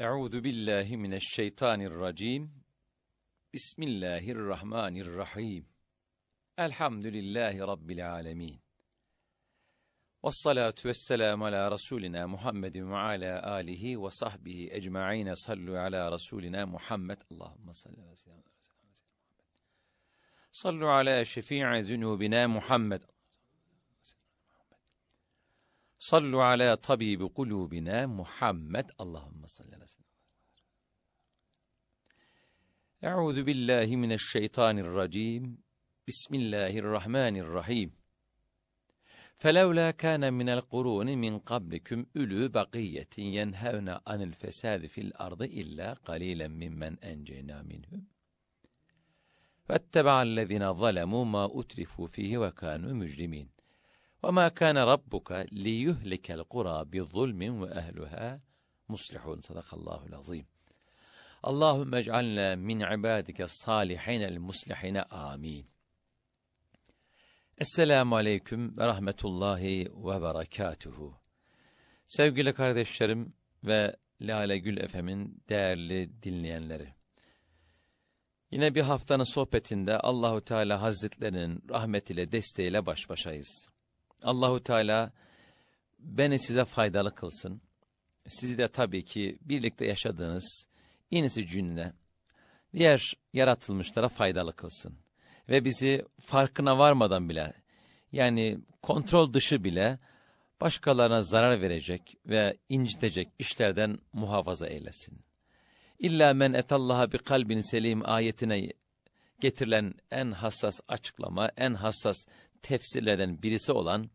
أعوذ بالله من الشيطان الرجيم. بسم الله الرحمن الرحيم. الحمد لله رب العالمين. والصلاة والسلام على رسولنا محمد وعلى آله وصحبه أجمعين. صلوا على رسولنا محمد. اللهم صل على سيدنا محمد. صلوا على شفيع ذنوبنا محمد. صلوا على طبيب قلوبنا محمد. اللهم صل على سيدنا أعوذ بالله من الشيطان الرجيم. بسم الله الرحمن الرحيم. فلولا كان من القرون من قبلكم أولو بقية ينهون عن الفساد في الأرض إلا قليلا ممن أنجينا منهم. واتبع الذين ظلموا ما أترفوا فيه وكانوا مجرمين. وما كان ربك ليهلك القرى بظلم وأهلها مصلحون صدق الله العظيم اللهم اجعلنا من عبادك الصالحين المصلحين آمين Esselamu Aleyküm ve Rahmetullahi ve Berekatuhu. Sevgili kardeşlerim ve Lale Gül Efem'in değerli dinleyenleri. Yine bir haftanın sohbetinde Allahu Teala Hazretlerinin rahmetiyle, desteğiyle baş başayız. Allahu Teala beni size faydalı kılsın. Sizi de tabii ki birlikte yaşadığınız inisi cünle diğer yaratılmışlara faydalı kılsın ve bizi farkına varmadan bile yani kontrol dışı bile başkalarına zarar verecek ve incitecek işlerden muhafaza eylesin. İlla men etallaha bi kalbin selim ayetine getirilen en hassas açıklama, en hassas tefsirlerden birisi olan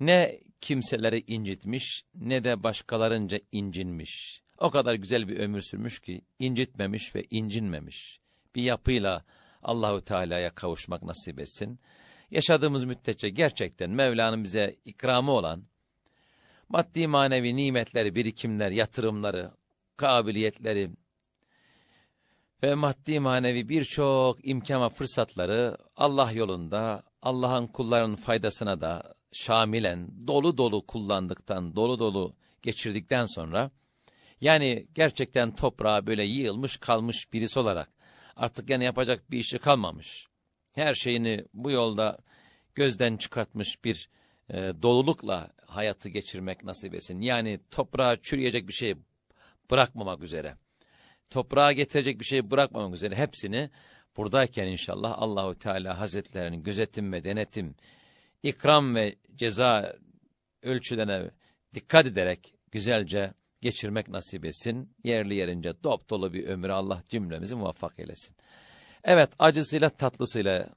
ne kimseleri incitmiş ne de başkalarınca incinmiş. O kadar güzel bir ömür sürmüş ki incitmemiş ve incinmemiş. Bir yapıyla Allahu Teala'ya kavuşmak nasip etsin. Yaşadığımız müddetçe gerçekten Mevla'nın bize ikramı olan maddi manevi nimetleri, birikimler, yatırımları, kabiliyetleri ve maddi manevi birçok imkan ve fırsatları Allah yolunda, Allah'ın kullarının faydasına da şamilen, dolu dolu kullandıktan, dolu dolu geçirdikten sonra, yani gerçekten toprağa böyle yığılmış kalmış birisi olarak, artık yani yapacak bir işi kalmamış. Her şeyini bu yolda gözden çıkartmış bir e, dolulukla hayatı geçirmek nasip etsin. Yani toprağa çürüyecek bir şey bırakmamak üzere. Toprağa getirecek bir şey bırakmamak üzere hepsini buradayken inşallah Allahu Teala Hazretlerinin gözetim ve denetim, ikram ve ceza ölçülerine dikkat ederek güzelce geçirmek nasip etsin. Yerli yerince dop dolu bir ömrü Allah cümlemizi muvaffak eylesin. Evet acısıyla tatlısıyla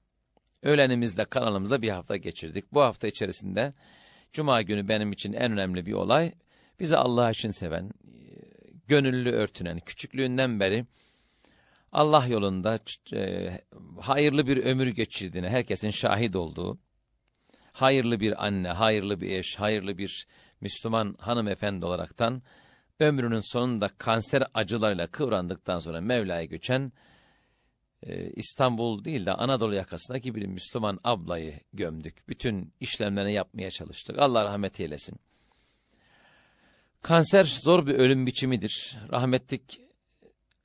öğlenimizle kanalımızda bir hafta geçirdik. Bu hafta içerisinde Cuma günü benim için en önemli bir olay. Bizi Allah için seven, gönüllü örtünen, küçüklüğünden beri Allah yolunda e, hayırlı bir ömür geçirdiğine herkesin şahit olduğu, hayırlı bir anne, hayırlı bir eş, hayırlı bir Müslüman hanımefendi olaraktan ömrünün sonunda kanser acılarıyla kıvrandıktan sonra Mevla'ya göçen e, İstanbul değil de Anadolu yakasındaki bir Müslüman ablayı gömdük. Bütün işlemlerini yapmaya çalıştık. Allah rahmet eylesin. Kanser zor bir ölüm biçimidir. Rahmetlik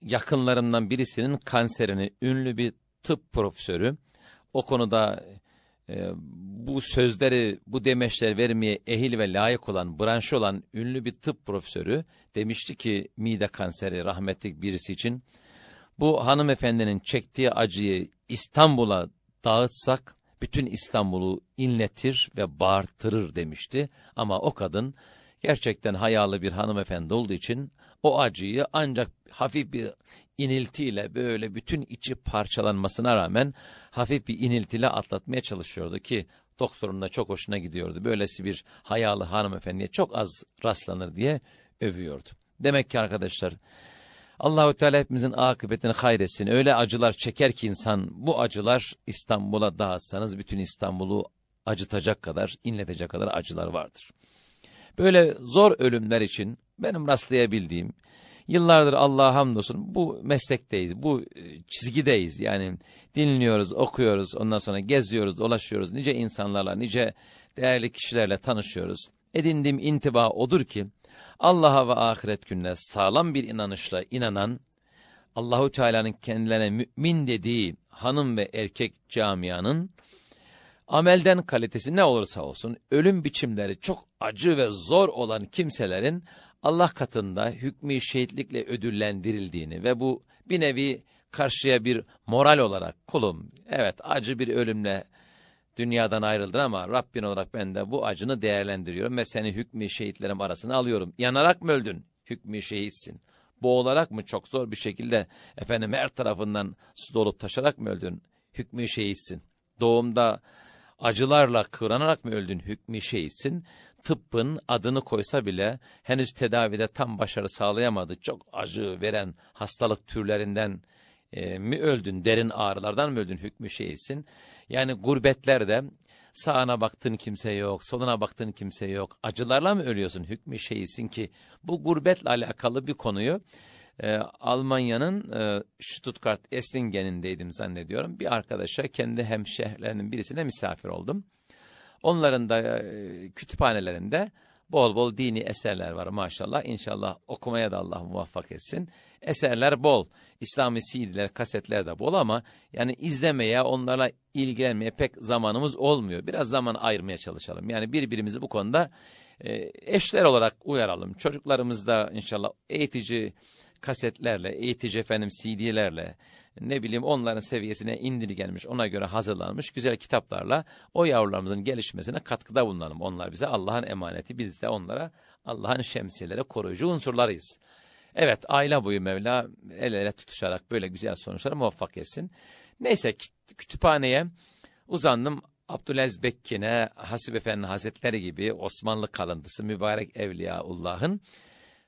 yakınlarımdan birisinin kanserini ünlü bir tıp profesörü o konuda e, bu sözleri, bu demeçler vermeye ehil ve layık olan, branşı olan ünlü bir tıp profesörü demişti ki mide kanseri rahmetlik birisi için bu hanımefendinin çektiği acıyı İstanbul'a dağıtsak bütün İstanbul'u inletir ve bağırtırır demişti. Ama o kadın gerçekten hayalı bir hanımefendi olduğu için o acıyı ancak hafif bir iniltiyle böyle bütün içi parçalanmasına rağmen hafif bir iniltiyle atlatmaya çalışıyordu ki doktorun da çok hoşuna gidiyordu. Böylesi bir hayalı hanımefendiye çok az rastlanır diye övüyordu. Demek ki arkadaşlar Allahu Teala hepimizin akıbetini hayretsin. Öyle acılar çeker ki insan bu acılar İstanbul'a dağıtsanız bütün İstanbul'u acıtacak kadar, inletecek kadar acılar vardır. Böyle zor ölümler için benim rastlayabildiğim, yıllardır Allah'a hamdolsun bu meslekteyiz, bu e, çizgideyiz. Yani dinliyoruz, okuyoruz, ondan sonra geziyoruz, dolaşıyoruz. Nice insanlarla, nice değerli kişilerle tanışıyoruz. Edindiğim intiba odur ki, Allah'a ve ahiret gününe sağlam bir inanışla inanan, Allahu Teala'nın kendilerine mümin dediği hanım ve erkek camianın amelden kalitesi ne olursa olsun ölüm biçimleri çok acı ve zor olan kimselerin Allah katında hükmü şehitlikle ödüllendirildiğini ve bu bir nevi karşıya bir moral olarak kulum evet acı bir ölümle dünyadan ayrıldın ama Rabbin olarak ben de bu acını değerlendiriyorum ve seni hükmü şehitlerim arasına alıyorum. Yanarak mı öldün? Hükmü şehitsin. Boğularak mı çok zor bir şekilde efendim her tarafından su dolup taşarak mı öldün? Hükmü şehitsin. Doğumda acılarla kıvranarak mı öldün? Hükmü şehitsin. Tıbbın adını koysa bile henüz tedavide tam başarı sağlayamadı. Çok acı veren hastalık türlerinden e, mi öldün? Derin ağrılardan mı öldün? Hükmü şehitsin. Yani gurbetlerde sağına baktığın kimse yok, soluna baktığın kimse yok. Acılarla mı ölüyorsun hükmü şeyisin ki bu gurbetle alakalı bir konuyu e, Almanya'nın e, Stuttgart Eslingen'indeydim zannediyorum. Bir arkadaşa kendi hemşehrilerinin birisine misafir oldum. Onların da e, kütüphanelerinde bol bol dini eserler var maşallah. İnşallah okumaya da Allah muvaffak etsin. Eserler bol. İslami CD'ler, kasetler de bol ama yani izlemeye, onlarla ilgilenmeye pek zamanımız olmuyor. Biraz zaman ayırmaya çalışalım. Yani birbirimizi bu konuda e, eşler olarak uyaralım. Çocuklarımız da inşallah eğitici kasetlerle, eğitici efendim CD'lerle, ne bileyim onların seviyesine indirgenmiş, ona göre hazırlanmış güzel kitaplarla o yavrularımızın gelişmesine katkıda bulunalım. Onlar bize Allah'ın emaneti, biz de onlara Allah'ın şemsiyeleri, koruyucu unsurlarıyız. Evet aile boyu Mevla el ele tutuşarak böyle güzel sonuçlara muvaffak etsin. Neyse kütüphaneye uzandım. Abdülaziz Bekkin'e, Hasip Efendi Hazretleri gibi Osmanlı kalıntısı mübarek Evliyaullah'ın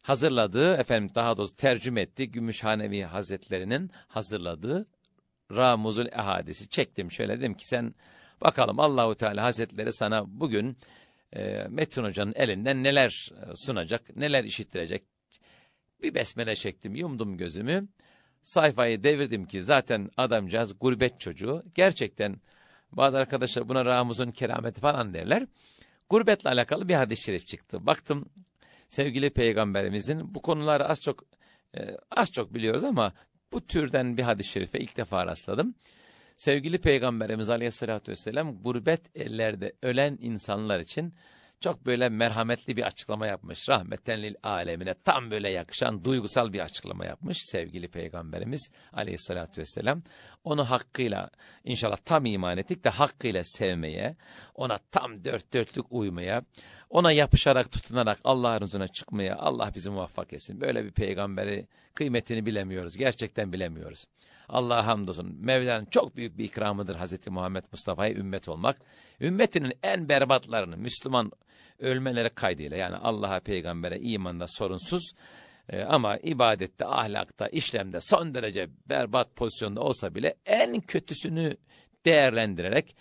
hazırladığı, efendim daha doğrusu tercüme etti Gümüşhanevi Hazretlerinin hazırladığı Ramuzul Ehadisi çektim. Şöyle dedim ki sen bakalım Allahu Teala Hazretleri sana bugün e, Metin Hoca'nın elinden neler e, sunacak, neler işittirecek, bir besmele çektim, yumdum gözümü. Sayfayı devirdim ki zaten adamcağız gurbet çocuğu. Gerçekten bazı arkadaşlar buna Ramuz'un kerameti falan derler. Gurbetle alakalı bir hadis-i şerif çıktı. Baktım sevgili peygamberimizin bu konuları az çok e, az çok biliyoruz ama bu türden bir hadis-i şerife ilk defa rastladım. Sevgili peygamberimiz aleyhissalatü vesselam gurbet ellerde ölen insanlar için çok böyle merhametli bir açıklama yapmış. Rahmeten lil alemine tam böyle yakışan duygusal bir açıklama yapmış sevgili peygamberimiz aleyhissalatü vesselam. Onu hakkıyla inşallah tam iman ettik de hakkıyla sevmeye, ona tam dört dörtlük uymaya, ona yapışarak tutunarak Allah'ın huzuruna çıkmaya Allah bizi muvaffak etsin. Böyle bir peygamberi kıymetini bilemiyoruz. Gerçekten bilemiyoruz. Allah'a hamdolsun. Mevla'nın çok büyük bir ikramıdır Hazreti Muhammed Mustafa'ya ümmet olmak. Ümmetinin en berbatlarını Müslüman ölmeleri kaydıyla yani Allah'a peygambere imanda sorunsuz e, ama ibadette, ahlakta, işlemde son derece berbat pozisyonda olsa bile en kötüsünü değerlendirerek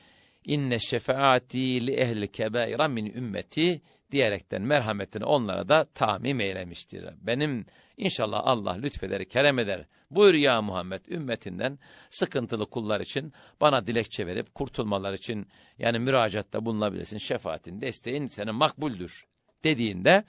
inne şefaati li ehli kebaira min ümmeti diyerekten merhametini onlara da tamim eylemiştir. Benim inşallah Allah lütfeder, kerem eder. Buyur ya Muhammed ümmetinden sıkıntılı kullar için bana dilekçe verip kurtulmalar için yani müracaatta bulunabilirsin. Şefaatin, desteğin senin makbuldür dediğinde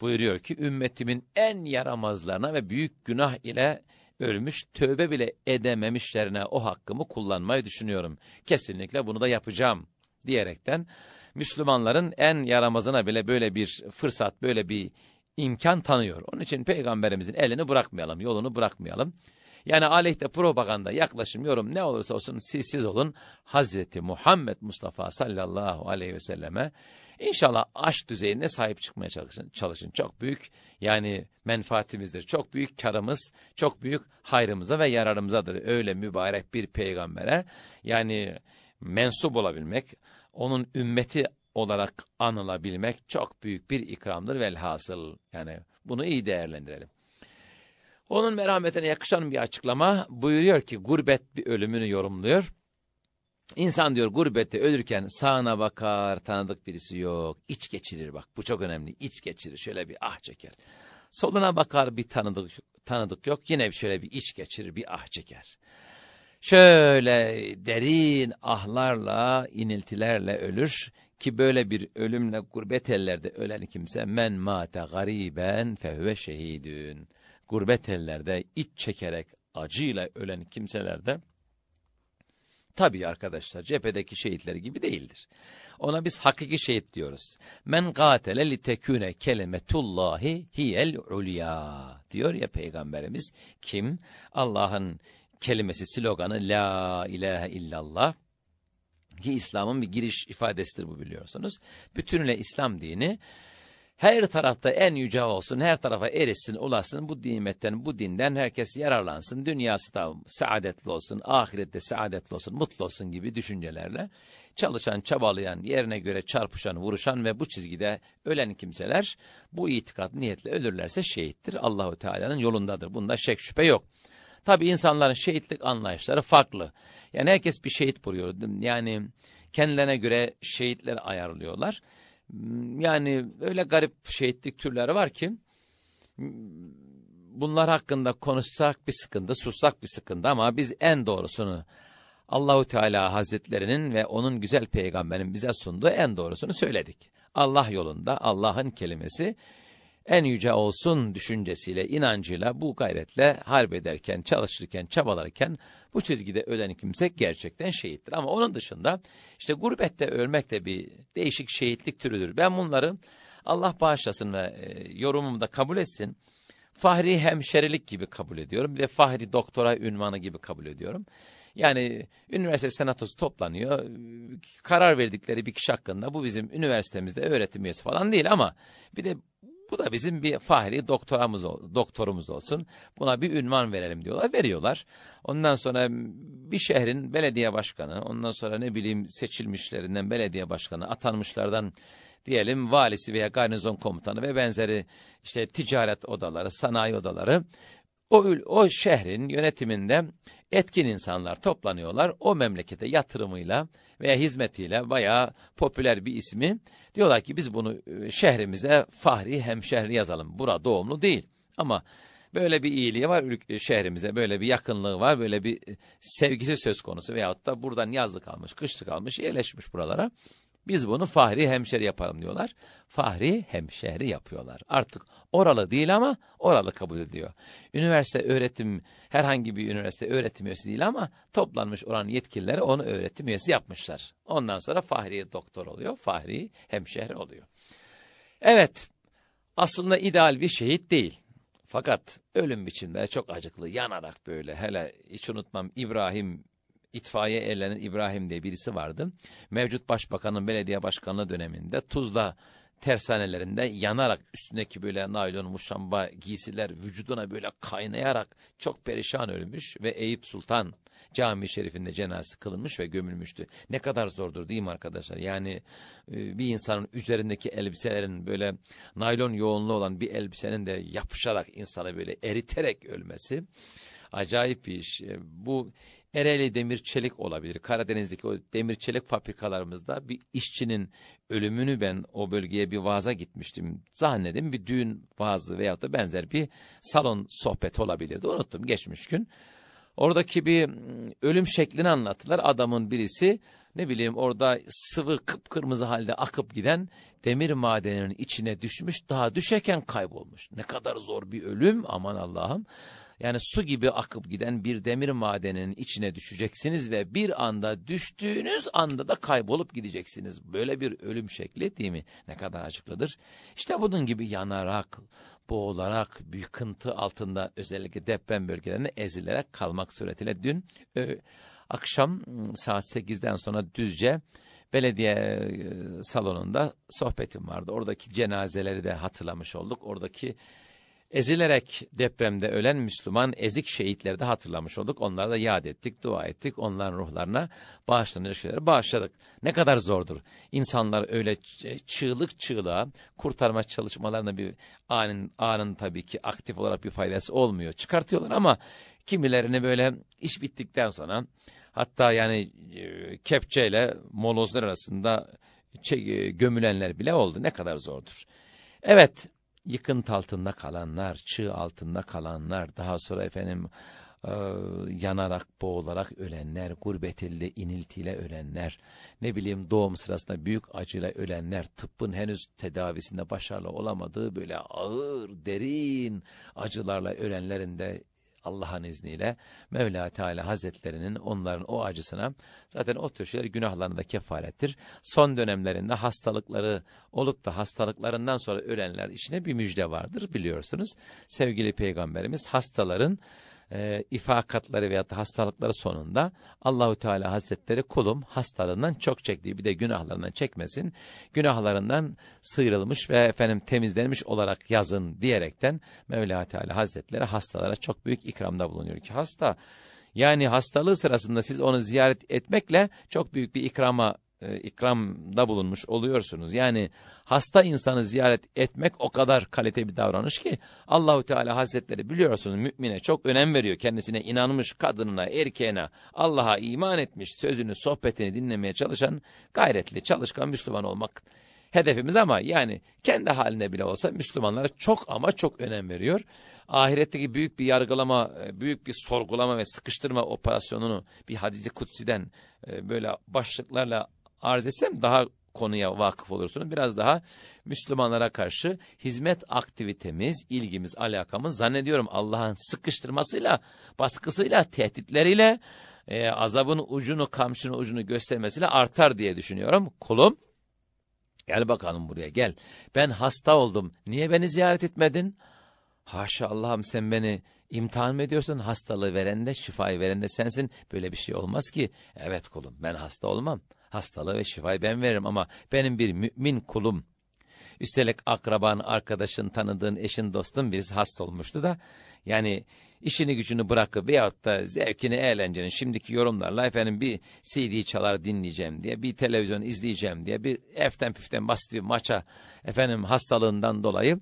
buyuruyor ki ümmetimin en yaramazlarına ve büyük günah ile ölmüş tövbe bile edememişlerine o hakkımı kullanmayı düşünüyorum. Kesinlikle bunu da yapacağım diyerekten Müslümanların en yaramazına bile böyle bir fırsat, böyle bir imkan tanıyor. Onun için peygamberimizin elini bırakmayalım, yolunu bırakmayalım. Yani aleyhte propaganda, yaklaşım, yorum ne olursa olsun siz siz olun. Hazreti Muhammed Mustafa sallallahu aleyhi ve selleme İnşallah aşk düzeyinde sahip çıkmaya çalışın. çalışın. Çok büyük yani menfaatimizdir. Çok büyük karımız, çok büyük hayrımıza ve yararımızadır. Öyle mübarek bir peygambere yani mensup olabilmek, onun ümmeti olarak anılabilmek çok büyük bir ikramdır velhasıl. Yani bunu iyi değerlendirelim. Onun merhametine yakışan bir açıklama buyuruyor ki gurbet bir ölümünü yorumluyor. İnsan diyor gurbette ölürken sağına bakar tanıdık birisi yok. İç geçirir bak bu çok önemli. İç geçirir şöyle bir ah çeker. Soluna bakar bir tanıdık tanıdık yok. Yine şöyle bir iç geçirir bir ah çeker. Şöyle derin ahlarla iniltilerle ölür. Ki böyle bir ölümle gurbet ellerde ölen kimse men mate gariben fehve şehidün. Gurbet ellerde iç çekerek acıyla ölen kimselerde tabii arkadaşlar cephedeki şehitler gibi değildir. Ona biz hakiki şehit diyoruz. Men gatele li tekune kelimetullahi hiyel ulya diyor ya peygamberimiz. Kim? Allah'ın kelimesi, sloganı la ilahe illallah ki İslam'ın bir giriş ifadesidir bu biliyorsunuz. Bütünüyle İslam dini her tarafta en yüce olsun, her tarafa erişsin, ulaşsın, bu nimetten, bu dinden herkes yararlansın, dünyası da saadetli olsun, ahirette saadetli olsun, mutlu olsun gibi düşüncelerle çalışan, çabalayan, yerine göre çarpışan, vuruşan ve bu çizgide ölen kimseler bu itikat niyetle ölürlerse şehittir. Allahu Teala'nın yolundadır. Bunda şek şüphe yok. Tabi insanların şehitlik anlayışları farklı. Yani herkes bir şehit buluyor. Yani kendilerine göre şehitler ayarlıyorlar. Yani öyle garip şehitlik türleri var ki bunlar hakkında konuşsak bir sıkıntı, sussak bir sıkıntı ama biz en doğrusunu Allahu Teala Hazretlerinin ve onun güzel peygamberin bize sunduğu en doğrusunu söyledik. Allah yolunda Allah'ın kelimesi en yüce olsun düşüncesiyle, inancıyla, bu gayretle harp ederken, çalışırken, çabalarken bu çizgide ölen kimse gerçekten şehittir. Ama onun dışında işte gurbette ölmek de bir değişik şehitlik türüdür. Ben bunları Allah bağışlasın ve e, yorumumda kabul etsin. Fahri hemşerilik gibi kabul ediyorum. Bir de fahri doktora ünvanı gibi kabul ediyorum. Yani üniversite senatosu toplanıyor. Karar verdikleri bir kişi hakkında bu bizim üniversitemizde öğretim üyesi falan değil ama bir de bu da bizim bir fahri doktoramız, doktorumuz olsun. Buna bir ünvan verelim diyorlar. Veriyorlar. Ondan sonra bir şehrin belediye başkanı, ondan sonra ne bileyim seçilmişlerinden belediye başkanı, atanmışlardan diyelim valisi veya garnizon komutanı ve benzeri işte ticaret odaları, sanayi odaları o, o şehrin yönetiminde etkin insanlar toplanıyorlar. O memlekete yatırımıyla veya hizmetiyle bayağı popüler bir ismi diyorlar ki biz bunu e, şehrimize Fahri Hemşehri yazalım. Bura doğumlu değil ama böyle bir iyiliği var e, şehrimize böyle bir yakınlığı var böyle bir e, sevgisi söz konusu veyahut da buradan yazlık almış kışlık almış yerleşmiş buralara. Biz bunu Fahri Hemşehri yapalım diyorlar. Fahri Hemşehri yapıyorlar. Artık oralı değil ama oralı kabul ediyor. Üniversite öğretim, herhangi bir üniversite öğretim üyesi değil ama toplanmış oran yetkilileri onu öğretim üyesi yapmışlar. Ondan sonra Fahri doktor oluyor, Fahri Hemşehri oluyor. Evet, aslında ideal bir şehit değil. Fakat ölüm biçimleri çok acıklı, yanarak böyle. Hele hiç unutmam İbrahim itfaiye erlerinin İbrahim diye birisi vardı. Mevcut başbakanın belediye başkanlığı döneminde Tuzla tersanelerinde yanarak üstündeki böyle naylon muşamba giysiler vücuduna böyle kaynayarak çok perişan ölmüş ve Eyüp Sultan cami şerifinde cenazesi kılınmış ve gömülmüştü. Ne kadar zordur değil mi arkadaşlar? Yani e, bir insanın üzerindeki elbiselerin böyle naylon yoğunluğu olan bir elbisenin de yapışarak insana böyle eriterek ölmesi acayip bir iş. E, bu Ereğli demir çelik olabilir. Karadeniz'deki o demir çelik fabrikalarımızda bir işçinin ölümünü ben o bölgeye bir vaaza gitmiştim. Zannedin bir düğün vaazı veyahut da benzer bir salon sohbeti olabilirdi. Unuttum geçmiş gün. Oradaki bir ölüm şeklini anlattılar. Adamın birisi ne bileyim orada sıvı kıpkırmızı halde akıp giden demir madeninin içine düşmüş daha düşerken kaybolmuş. Ne kadar zor bir ölüm aman Allah'ım. Yani su gibi akıp giden bir demir madeninin içine düşeceksiniz ve bir anda düştüğünüz anda da kaybolup gideceksiniz. Böyle bir ölüm şekli değil mi? Ne kadar acıklıdır. İşte bunun gibi yanarak, boğularak, büyük kıntı altında özellikle deprem bölgelerine ezilerek kalmak suretiyle dün ö, akşam ıı, saat 8'den sonra düzce belediye ıı, salonunda sohbetim vardı. Oradaki cenazeleri de hatırlamış olduk. Oradaki Ezilerek depremde ölen Müslüman ezik şehitleri de hatırlamış olduk. Onları da yad ettik, dua ettik. Onların ruhlarına bağışlanacak şeyleri bağışladık. Ne kadar zordur. İnsanlar öyle çığlık çığlığa kurtarma çalışmalarına bir anın, anın tabii ki aktif olarak bir faydası olmuyor. Çıkartıyorlar ama kimilerini böyle iş bittikten sonra hatta yani e, kepçeyle molozlar arasında gömülenler bile oldu. Ne kadar zordur. Evet yıkıntı altında kalanlar, çığ altında kalanlar, daha sonra efendim e, yanarak, boğularak ölenler, gurbet elde iniltiyle ölenler, ne bileyim doğum sırasında büyük acıyla ölenler, tıbbın henüz tedavisinde başarılı olamadığı böyle ağır, derin acılarla ölenlerin de Allah'ın izniyle Mevla Teala Hazretlerinin onların o acısına zaten o tür şeyler günahlarına da kefarettir. Son dönemlerinde hastalıkları olup da hastalıklarından sonra ölenler içine bir müjde vardır biliyorsunuz. Sevgili Peygamberimiz hastaların e, ifakatları veya hastalıkları sonunda Allahu Teala Hazretleri kulum hastalığından çok çektiği bir de günahlarından çekmesin. Günahlarından sıyrılmış ve efendim temizlenmiş olarak yazın diyerekten Mevla Teala Hazretleri hastalara çok büyük ikramda bulunuyor ki hasta yani hastalığı sırasında siz onu ziyaret etmekle çok büyük bir ikrama e, ikramda bulunmuş oluyorsunuz. Yani hasta insanı ziyaret etmek o kadar kalite bir davranış ki Allahu Teala Hazretleri biliyorsunuz mümine çok önem veriyor. Kendisine inanmış kadınına, erkeğine, Allah'a iman etmiş, sözünü, sohbetini dinlemeye çalışan gayretli, çalışkan Müslüman olmak hedefimiz ama yani kendi halinde bile olsa Müslümanlara çok ama çok önem veriyor. Ahiretteki büyük bir yargılama, e, büyük bir sorgulama ve sıkıştırma operasyonunu bir hadisi kutsiden e, böyle başlıklarla arz etsem daha konuya vakıf olursunuz. Biraz daha Müslümanlara karşı hizmet aktivitemiz, ilgimiz, alakamız zannediyorum Allah'ın sıkıştırmasıyla, baskısıyla, tehditleriyle, e, azabın ucunu, kamçının ucunu göstermesiyle artar diye düşünüyorum. Kulum, gel bakalım buraya gel. Ben hasta oldum. Niye beni ziyaret etmedin? Haşa Allah'ım sen beni imtihan mı ediyorsun? Hastalığı veren de, şifayı veren de sensin. Böyle bir şey olmaz ki. Evet kulum ben hasta olmam. Hastalığı ve şifayı ben veririm ama benim bir mümin kulum. Üstelik akraban, arkadaşın, tanıdığın, eşin, dostun birisi hasta olmuştu da yani işini gücünü bırakıp veyahut da zevkini, eğlencenin şimdiki yorumlarla efendim bir CD çalar dinleyeceğim diye, bir televizyon izleyeceğim diye, bir eften püften basit bir maça efendim hastalığından dolayı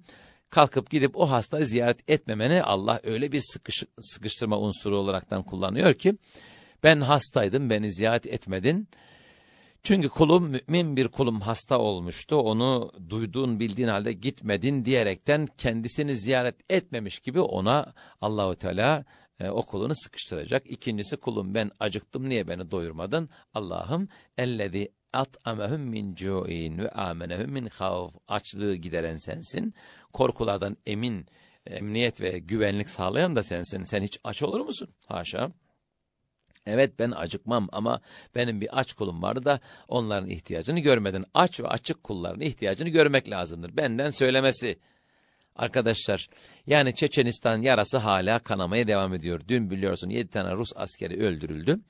kalkıp gidip o hastayı ziyaret etmemeni Allah öyle bir sıkış, sıkıştırma unsuru olaraktan kullanıyor ki ben hastaydım beni ziyaret etmedin çünkü kulum mümin bir kulum hasta olmuştu. Onu duyduğun bildiğin halde gitmedin diyerekten kendisini ziyaret etmemiş gibi ona Allahu Teala e, o kulunu sıkıştıracak. İkincisi kulum ben acıktım niye beni doyurmadın? Allah'ım ellezî at'amehum min cu'in ve amenehum min havf. Açlığı gideren sensin. Korkulardan emin, emniyet ve güvenlik sağlayan da sensin. Sen hiç aç olur musun? Haşa. Evet ben acıkmam ama benim bir aç kulum vardı da onların ihtiyacını görmedin. Aç ve açık kulların ihtiyacını görmek lazımdır. Benden söylemesi. Arkadaşlar yani Çeçenistan yarası hala kanamaya devam ediyor. Dün biliyorsun 7 tane Rus askeri öldürüldü.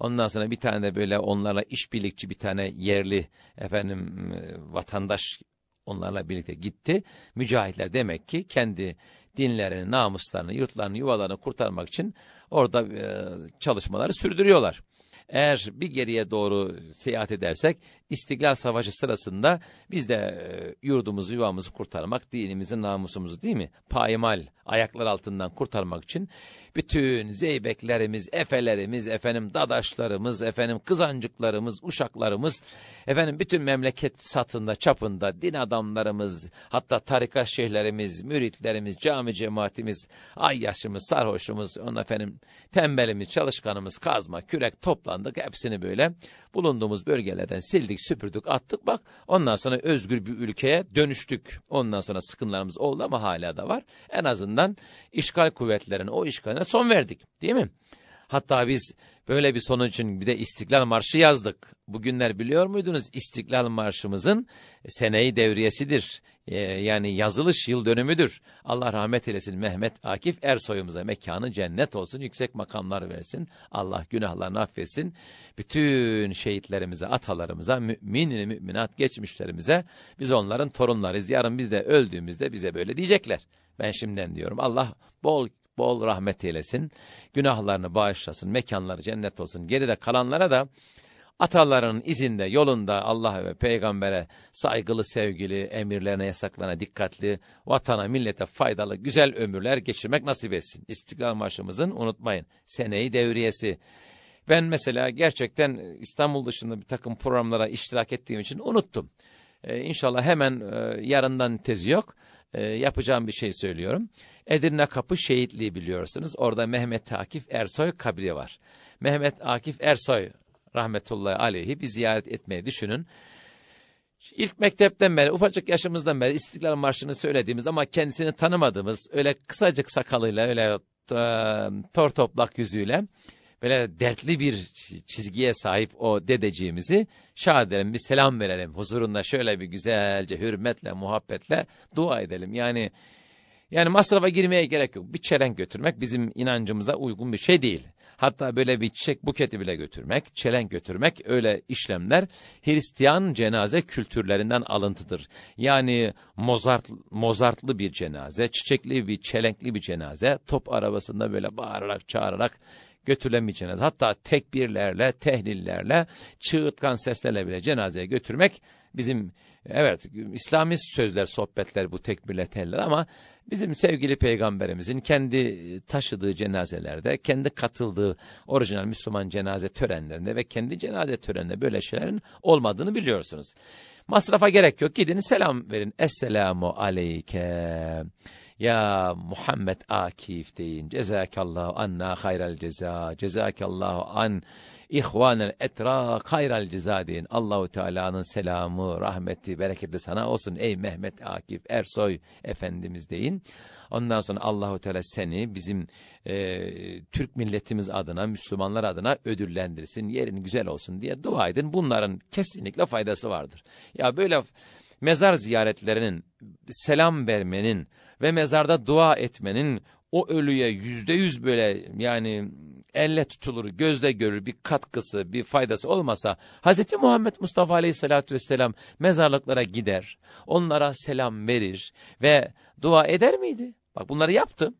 Ondan sonra bir tane de böyle onlarla işbirlikçi bir tane yerli efendim vatandaş onlarla birlikte gitti. Mücahitler demek ki kendi dinlerini, namuslarını, yurtlarını, yuvalarını kurtarmak için orada e, çalışmaları sürdürüyorlar. Eğer bir geriye doğru seyahat edersek İstiklal Savaşı sırasında biz de e, yurdumuzu yuvamızı kurtarmak, dinimizi namusumuzu değil mi? Paymal ayaklar altından kurtarmak için bütün zeybeklerimiz, efelerimiz, efendim dadaşlarımız, efendim kızancıklarımız, uşaklarımız, efendim bütün memleket satında, çapında din adamlarımız, hatta tarikat şeyhlerimiz, müritlerimiz, cami cemaatimiz, ayyaşımız, sarhoşumuz, on efendim tembelimiz, çalışkanımız, kazma, kürek toplandık. Hepsini böyle bulunduğumuz bölgelerden sildik, süpürdük, attık. Bak ondan sonra özgür bir ülkeye dönüştük. Ondan sonra sıkıntılarımız oldu ama hala da var. En azından işgal kuvvetlerine, o işgaline son verdik. Değil mi? Hatta biz böyle bir sonucun bir de İstiklal Marşı yazdık. Bugünler biliyor muydunuz? İstiklal Marşımızın seneyi devriyesidir. Ee, yani yazılış yıl dönümüdür. Allah rahmet eylesin Mehmet Akif Ersoy'umuza mekanı cennet olsun, yüksek makamlar versin. Allah günahlarını affetsin. Bütün şehitlerimize, atalarımıza, mümin müminat geçmişlerimize biz onların torunlarıyız. Yarın biz de öldüğümüzde bize böyle diyecekler. Ben şimdiden diyorum Allah bol bol rahmet eylesin. Günahlarını bağışlasın, mekanları cennet olsun. Geride kalanlara da ataların izinde, yolunda Allah ve peygambere saygılı, sevgili, emirlerine, yasaklarına dikkatli, vatana, millete faydalı, güzel ömürler geçirmek nasip etsin. İstiklal Marşımızın unutmayın, seneyi devriyesi. Ben mesela gerçekten İstanbul dışında bir takım programlara iştirak ettiğim için unuttum. Ee, inşallah hemen e, yarından tezi yok. E, yapacağım bir şey söylüyorum. Edirne Kapı Şehitliği biliyorsunuz. Orada Mehmet Akif Ersoy kabri var. Mehmet Akif Ersoy rahmetullahi aleyhi bir ziyaret etmeyi düşünün. İlk mektepten beri, ufacık yaşımızdan beri İstiklal Marşı'nı söylediğimiz ama kendisini tanımadığımız, öyle kısacık sakalıyla, öyle e, tor toplak yüzüyle, böyle dertli bir çizgiye sahip o dedeciğimizi şah edelim, bir selam verelim. Huzurunda şöyle bir güzelce, hürmetle, muhabbetle dua edelim. Yani yani masrafa girmeye gerek yok. Bir çelenk götürmek bizim inancımıza uygun bir şey değil. Hatta böyle bir çiçek buketi bile götürmek, çelenk götürmek öyle işlemler Hristiyan cenaze kültürlerinden alıntıdır. Yani Mozart, Mozartlı bir cenaze, çiçekli bir, çelenkli bir cenaze, top arabasında böyle bağırarak, çağırarak götürülemeyeceğiniz. Hatta tekbirlerle, tehlillerle, çığırtkan seslerle bile cenazeye götürmek bizim evet İslami sözler, sohbetler bu tekbirle teller ama bizim sevgili peygamberimizin kendi taşıdığı cenazelerde, kendi katıldığı orijinal Müslüman cenaze törenlerinde ve kendi cenaze töreninde böyle şeylerin olmadığını biliyorsunuz. Masrafa gerek yok. Gidin selam verin. Esselamu aleyke. Ya Muhammed Akif deyin. Cezakallahu anna hayral ceza. Cezakallahu an ihvanel etrak hayral ceza deyin. Allahu Teala'nın selamı, rahmeti, bereketi sana olsun ey Mehmet Akif Ersoy Efendimiz deyin. Ondan sonra Allahu Teala seni bizim e, Türk milletimiz adına, Müslümanlar adına ödüllendirsin, yerin güzel olsun diye dua edin. Bunların kesinlikle faydası vardır. Ya böyle mezar ziyaretlerinin, selam vermenin ve mezarda dua etmenin o ölüye yüzde yüz böyle yani elle tutulur, gözle görür bir katkısı, bir faydası olmasa Hz. Muhammed Mustafa Aleyhisselatü Vesselam mezarlıklara gider, onlara selam verir ve dua eder miydi? Bak bunları yaptı.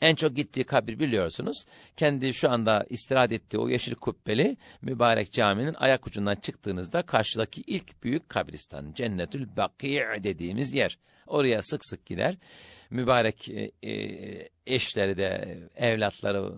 En çok gittiği kabir biliyorsunuz. Kendi şu anda istirahat ettiği o yeşil kubbeli mübarek caminin ayak ucundan çıktığınızda karşıdaki ilk büyük kabristan Cennetül Baki' dediğimiz yer. Oraya sık sık gider. Mübarek e, e, eşleri de evlatları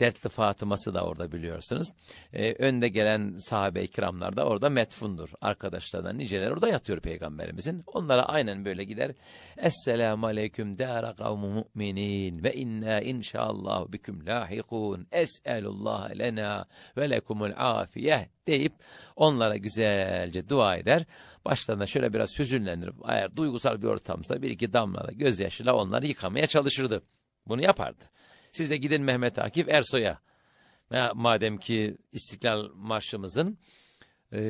Dertli Fatıma'sı da orada biliyorsunuz. Ee, önde gelen sahabe-i kiramlar da orada metfundur. Arkadaşlardan niceler orada yatıyor peygamberimizin. Onlara aynen böyle gider. Esselamu aleyküm dâra kavmu mu'minin ve inna inşaallah biküm lahikun. Es'elullah lena ve lekumul afiyeh deyip onlara güzelce dua eder. Başlarına şöyle biraz hüzünlenir. Eğer duygusal bir ortamsa bir iki damla da gözyaşıyla onları yıkamaya çalışırdı. Bunu yapardı. Siz de gidin Mehmet Akif Ersoy'a. Madem ki İstiklal Marşımızın e,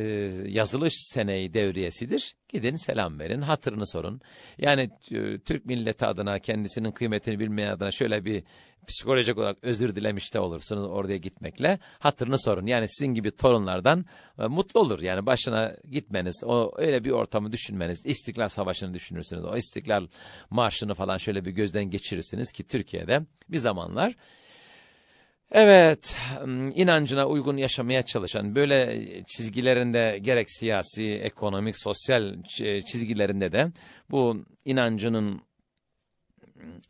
yazılış seneyi devriyesidir. Gidin selam verin, hatırını sorun. Yani e, Türk milleti adına, kendisinin kıymetini bilmeyen adına şöyle bir psikolojik olarak özür dilemiş de olursunuz oraya gitmekle. Hatırını sorun. Yani sizin gibi torunlardan e, mutlu olur. Yani başına gitmeniz, o öyle bir ortamı düşünmeniz, İstiklal Savaşı'nı düşünürsünüz. O İstiklal Marşı'nı falan şöyle bir gözden geçirirsiniz ki Türkiye'de bir zamanlar Evet, inancına uygun yaşamaya çalışan, böyle çizgilerinde gerek siyasi, ekonomik, sosyal çizgilerinde de bu inancının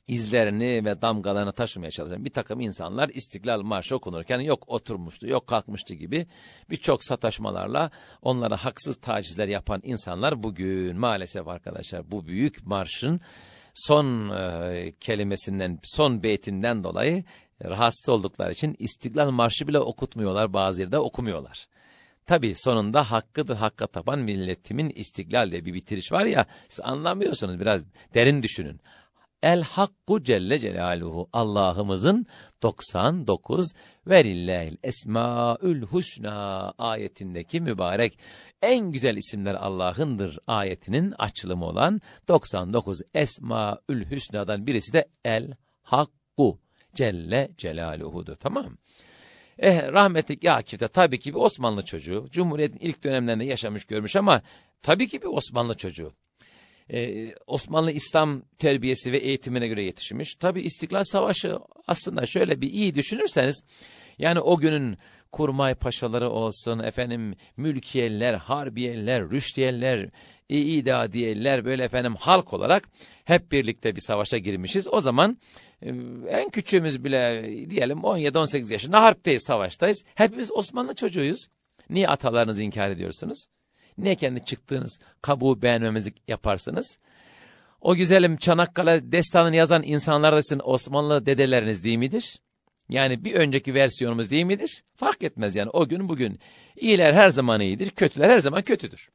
izlerini ve damgalarını taşımaya çalışan bir takım insanlar İstiklal Marşı okunurken yok oturmuştu, yok kalkmıştı gibi birçok sataşmalarla onlara haksız tacizler yapan insanlar bugün maalesef arkadaşlar bu büyük marşın son e, kelimesinden, son beytinden dolayı rahatsız oldukları için İstiklal Marşı bile okutmuyorlar, bazı yerde okumuyorlar. Tabi sonunda hakkıdır hakka tapan milletimin istiklal diye bir bitiriş var ya siz anlamıyorsunuz biraz derin düşünün. El Hakku Celle Celaluhu Allah'ımızın 99 verillahil esmaül husna ayetindeki mübarek en güzel isimler Allah'ındır ayetinin açılımı olan 99 esmaül husnadan birisi de El Hakku Celle Celaluhu'dur tamam Eh rahmetli Akif de tabii ki bir Osmanlı çocuğu. Cumhuriyet'in ilk dönemlerinde yaşamış görmüş ama tabii ki bir Osmanlı çocuğu e, Osmanlı İslam terbiyesi ve eğitimine göre yetişmiş. Tabi İstiklal Savaşı aslında şöyle bir iyi düşünürseniz yani o günün kurmay paşaları olsun efendim mülkiyeliler, harbiyeliler, rüştiyeller, idadiyeller böyle efendim halk olarak hep birlikte bir savaşa girmişiz. O zaman e, en küçüğümüz bile diyelim 17-18 yaşında harpteyiz, savaştayız. Hepimiz Osmanlı çocuğuyuz. Niye atalarınızı inkar ediyorsunuz? Ne kendi çıktığınız kabuğu beğenmemezlik yaparsınız? O güzelim Çanakkale destanını yazan insanlar da sizin Osmanlı dedeleriniz değil midir? Yani bir önceki versiyonumuz değil midir? Fark etmez yani o gün bugün. İyiler her zaman iyidir, kötüler her zaman kötüdür.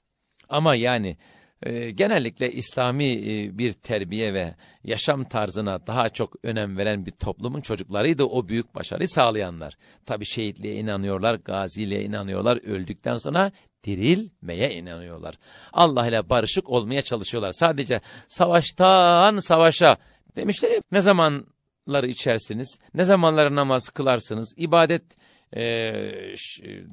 Ama yani e, genellikle İslami e, bir terbiye ve yaşam tarzına daha çok önem veren bir toplumun çocuklarıydı o büyük başarıyı sağlayanlar. Tabi şehitliğe inanıyorlar, gaziliğe inanıyorlar, öldükten sonra dirilmeye inanıyorlar. Allah ile barışık olmaya çalışıyorlar. Sadece savaştan savaşa demişler ne zamanları içersiniz, ne zamanları namaz kılarsınız, ibadet e,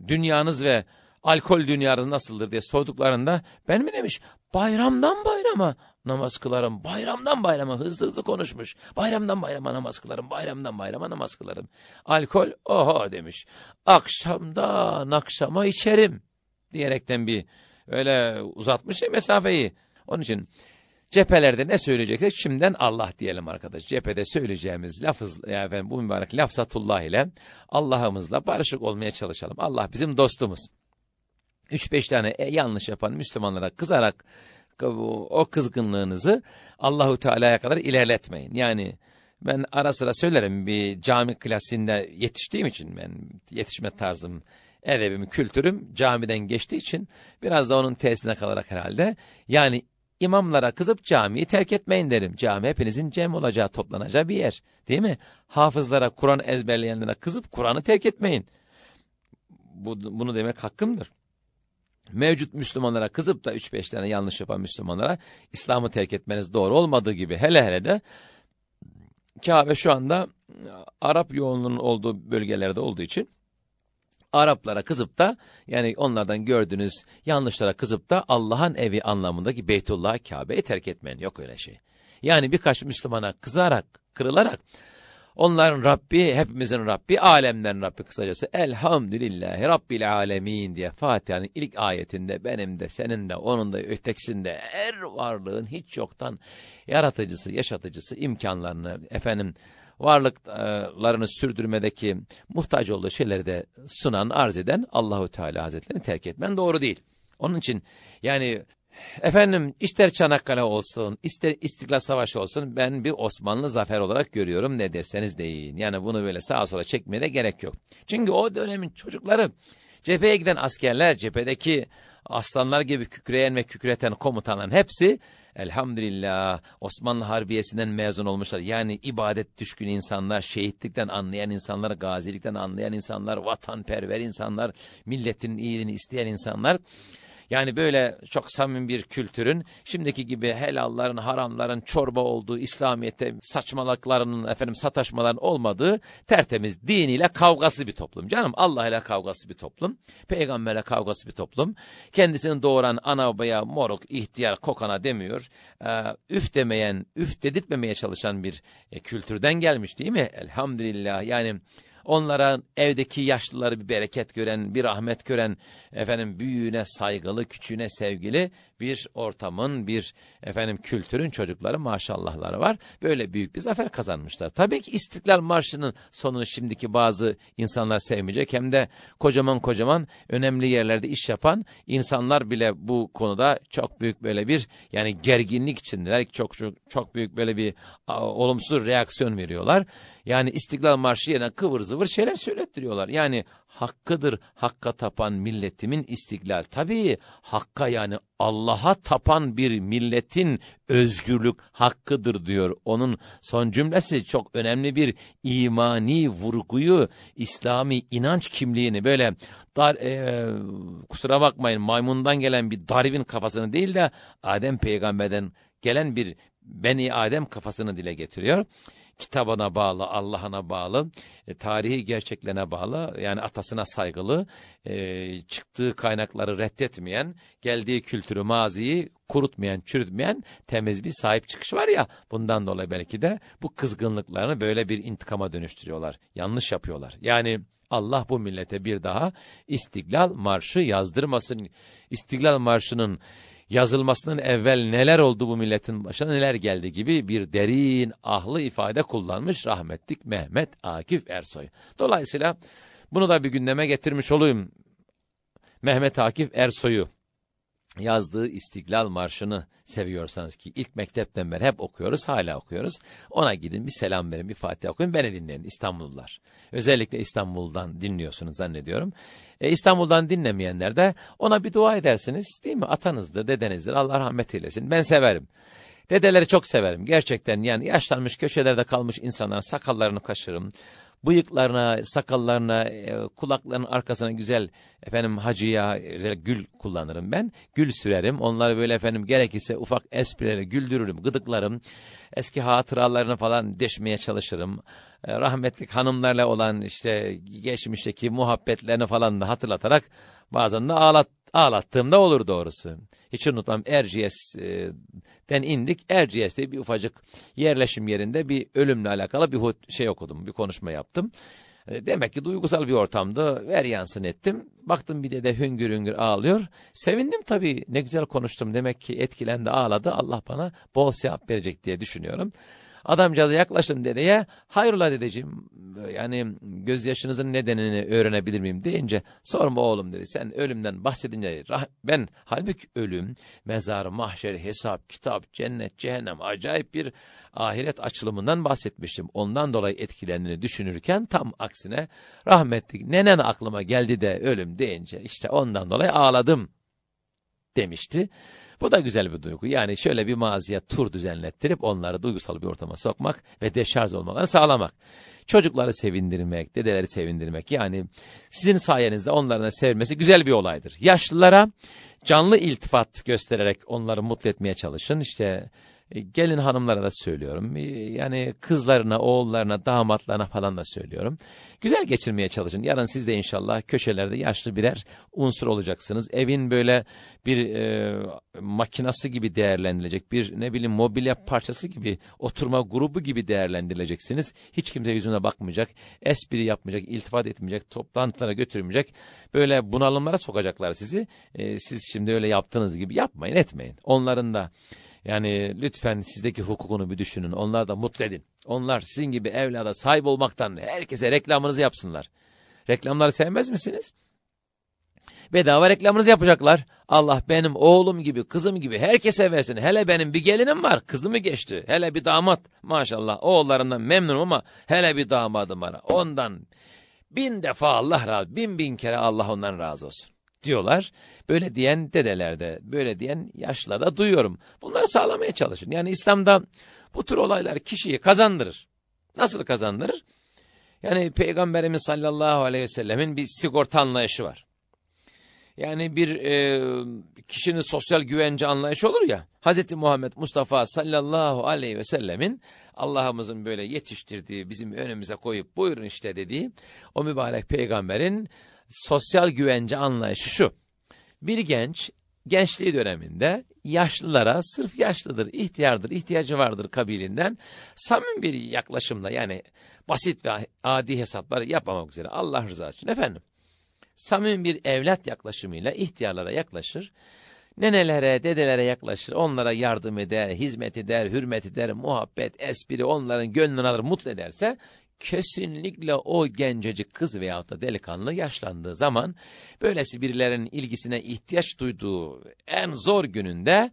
dünyanız ve alkol dünyanız nasıldır diye sorduklarında ben mi demiş bayramdan bayrama namaz kılarım, bayramdan bayrama hızlı hızlı konuşmuş. Bayramdan bayrama namaz kılarım, bayramdan bayrama namaz kılarım. Alkol oho demiş. Akşamdan akşama içerim diyerekten bir öyle uzatmış ya mesafeyi. Onun için cephelerde ne söyleyeceksek şimdiden Allah diyelim arkadaş. Cephede söyleyeceğimiz lafız, yani efendim, bu mübarek lafzatullah ile Allah'ımızla barışık olmaya çalışalım. Allah bizim dostumuz. 3-5 tane e, yanlış yapan Müslümanlara kızarak o kızgınlığınızı Allahu Teala'ya kadar ilerletmeyin. Yani ben ara sıra söylerim bir cami klasinde yetiştiğim için ben yetişme tarzım, edebim, kültürüm camiden geçtiği için biraz da onun tesirine kalarak herhalde. Yani imamlara kızıp camiyi terk etmeyin derim. Cami hepinizin cem olacağı, toplanacağı bir yer. Değil mi? Hafızlara, Kur'an ezberleyenlere kızıp Kur'an'ı terk etmeyin. Bu, bunu demek hakkımdır mevcut Müslümanlara kızıp da 3-5 tane yanlış yapan Müslümanlara İslam'ı terk etmeniz doğru olmadığı gibi hele hele de Kabe şu anda Arap yoğunluğunun olduğu bölgelerde olduğu için Araplara kızıp da yani onlardan gördüğünüz yanlışlara kızıp da Allah'ın evi anlamındaki Beytullah Kabe'yi terk etmeyin. Yok öyle şey. Yani birkaç Müslümana kızarak, kırılarak Onların Rabbi, hepimizin Rabbi, alemlerin Rabbi kısacası. Elhamdülillahi Rabbil alemin diye Fatiha'nın ilk ayetinde benim de senin de onun da ötekisinde her varlığın hiç yoktan yaratıcısı, yaşatıcısı imkanlarını efendim varlıklarını sürdürmedeki muhtaç olduğu şeyleri de sunan, arz eden Allahu Teala Hazretlerini terk etmen doğru değil. Onun için yani Efendim ister Çanakkale olsun, ister İstiklal Savaşı olsun ben bir Osmanlı zafer olarak görüyorum ne derseniz deyin. Yani bunu böyle sağa sola çekmeye de gerek yok. Çünkü o dönemin çocukları cepheye giden askerler, cephedeki aslanlar gibi kükreyen ve kükreten komutanların hepsi elhamdülillah Osmanlı Harbiyesi'nden mezun olmuşlar. Yani ibadet düşkün insanlar, şehitlikten anlayan insanlar, gazilikten anlayan insanlar, vatanperver insanlar, milletin iyiliğini isteyen insanlar. Yani böyle çok samimi bir kültürün şimdiki gibi helalların, haramların çorba olduğu, İslamiyet'te saçmalıklarının, efendim sataşmaların olmadığı tertemiz diniyle kavgası bir toplum. Canım Allah ile kavgası bir toplum. Peygamberle kavgası bir toplum. Kendisini doğuran ana babaya moruk, ihtiyar, kokana demiyor. Ee, üf demeyen, üf dedirtmemeye çalışan bir e, kültürden gelmiş değil mi? Elhamdülillah yani Onlara evdeki yaşlıları bir bereket gören, bir rahmet gören, efendim büyüğüne saygılı, küçüğüne sevgili bir ortamın, bir efendim kültürün çocukları maşallahları var. Böyle büyük bir zafer kazanmışlar. Tabii ki İstiklal Marşı'nın sonunu şimdiki bazı insanlar sevmeyecek. Hem de kocaman kocaman önemli yerlerde iş yapan insanlar bile bu konuda çok büyük böyle bir yani gerginlik içindeler. Çok çok, çok büyük böyle bir a, olumsuz reaksiyon veriyorlar. Yani İstiklal Marşı yerine kıvır zıvır şeyler söylettiriyorlar. Yani hakkıdır hakka tapan milletimin istiklal. Tabii hakka yani Allah'a tapan bir milletin özgürlük hakkıdır diyor. Onun son cümlesi çok önemli bir imani vurguyu, İslami inanç kimliğini böyle dar, e, kusura bakmayın maymundan gelen bir Darwin kafasını değil de Adem peygamberden gelen bir Beni Adem kafasını dile getiriyor kitabına bağlı, Allah'ına bağlı, e, tarihi gerçeklerine bağlı, yani atasına saygılı, e, çıktığı kaynakları reddetmeyen, geldiği kültürü, maziyi kurutmayan, çürütmeyen temiz bir sahip çıkış var ya, bundan dolayı belki de bu kızgınlıklarını böyle bir intikama dönüştürüyorlar. Yanlış yapıyorlar. Yani Allah bu millete bir daha İstiklal Marşı yazdırmasın. İstiklal Marşı'nın yazılmasının evvel neler oldu bu milletin başına neler geldi gibi bir derin ahlı ifade kullanmış rahmetlik Mehmet Akif Ersoy. Dolayısıyla bunu da bir gündeme getirmiş olayım. Mehmet Akif Ersoy'u yazdığı İstiklal Marşı'nı seviyorsanız ki ilk mektepten beri hep okuyoruz, hala okuyoruz. Ona gidin bir selam verin, bir Fatiha okuyun, beni dinleyin İstanbullular. Özellikle İstanbul'dan dinliyorsunuz zannediyorum. E, İstanbul'dan dinlemeyenler de ona bir dua edersiniz değil mi? Atanızdır, dedenizdir, Allah rahmet eylesin. Ben severim. Dedeleri çok severim gerçekten yani yaşlanmış köşelerde kalmış insanlar sakallarını kaşırım bıyıklarına, sakallarına, e, kulaklarının arkasına güzel efendim hacıya özel gül kullanırım ben. Gül sürerim. Onları böyle efendim gerekirse ufak esprileri güldürürüm, gıdıklarım. Eski hatıralarını falan deşmeye çalışırım. E, rahmetlik hanımlarla olan işte geçmişteki muhabbetlerini falan da hatırlatarak bazen de ağlat, ağlattığımda olur doğrusu. Hiç unutmam Erciyes'ten indik. Erciyes'te bir ufacık yerleşim yerinde bir ölümle alakalı bir şey okudum, bir konuşma yaptım. E, demek ki duygusal bir ortamda ver yansın ettim. Baktım bir de de hüngür hüngür ağlıyor. Sevindim tabii ne güzel konuştum. Demek ki etkilendi ağladı. Allah bana bol sevap verecek diye düşünüyorum. Adamcağıza yaklaştım dedeye. Hayrola dedeciğim yani gözyaşınızın nedenini öğrenebilir miyim deyince sorma oğlum dedi. Sen ölümden bahsedince ben halbuki ölüm, mezar, mahşer, hesap, kitap, cennet, cehennem acayip bir ahiret açılımından bahsetmiştim. Ondan dolayı etkilendiğini düşünürken tam aksine rahmetli nenen aklıma geldi de ölüm deyince işte ondan dolayı ağladım demişti. Bu da güzel bir duygu. Yani şöyle bir maziye tur düzenlettirip onları duygusal bir ortama sokmak ve deşarj olmalarını sağlamak. Çocukları sevindirmek, dedeleri sevindirmek yani sizin sayenizde onların sevmesi güzel bir olaydır. Yaşlılara canlı iltifat göstererek onları mutlu etmeye çalışın. İşte gelin hanımlara da söylüyorum. E, yani kızlarına, oğullarına, damatlarına falan da söylüyorum. Güzel geçirmeye çalışın. Yarın siz de inşallah köşelerde yaşlı birer unsur olacaksınız. Evin böyle bir e, makinası gibi değerlendirilecek, bir ne bileyim mobilya parçası gibi, oturma grubu gibi değerlendirileceksiniz. Hiç kimse yüzüne bakmayacak, espri yapmayacak, iltifat etmeyecek, toplantılara götürmeyecek. Böyle bunalımlara sokacaklar sizi. E, siz şimdi öyle yaptığınız gibi yapmayın, etmeyin. Onların da yani lütfen sizdeki hukukunu bir düşünün. Onlar da mutlu edin. Onlar sizin gibi evlada sahip olmaktan herkese reklamınızı yapsınlar. Reklamları sevmez misiniz? Bedava reklamınızı yapacaklar. Allah benim oğlum gibi, kızım gibi herkese versin. Hele benim bir gelinim var, kızımı geçti. Hele bir damat, maşallah oğullarından memnunum ama hele bir damadım var. Ondan bin defa Allah razı, bin bin kere Allah ondan razı olsun diyorlar. Böyle diyen dedelerde, böyle diyen yaşlılarda duyuyorum. Bunları sağlamaya çalışın. Yani İslam'da bu tür olaylar kişiyi kazandırır. Nasıl kazandırır? Yani Peygamberimiz sallallahu aleyhi ve sellemin bir sigorta anlayışı var. Yani bir e, kişinin sosyal güvence anlayışı olur ya. Hz. Muhammed Mustafa sallallahu aleyhi ve sellemin Allah'ımızın böyle yetiştirdiği, bizim önümüze koyup buyurun işte dediği o mübarek peygamberin sosyal güvence anlayışı şu. Bir genç gençliği döneminde yaşlılara sırf yaşlıdır, ihtiyardır, ihtiyacı vardır kabilinden samimi bir yaklaşımla yani basit ve adi hesaplar yapmamak üzere Allah rızası için efendim. Samimi bir evlat yaklaşımıyla ihtiyarlara yaklaşır. Nenelere, dedelere yaklaşır, onlara yardım eder, hizmet eder, hürmet eder, muhabbet, espri onların gönlünü alır, mutlu ederse kesinlikle o gencecik kız veyahut da delikanlı yaşlandığı zaman böylesi birilerinin ilgisine ihtiyaç duyduğu en zor gününde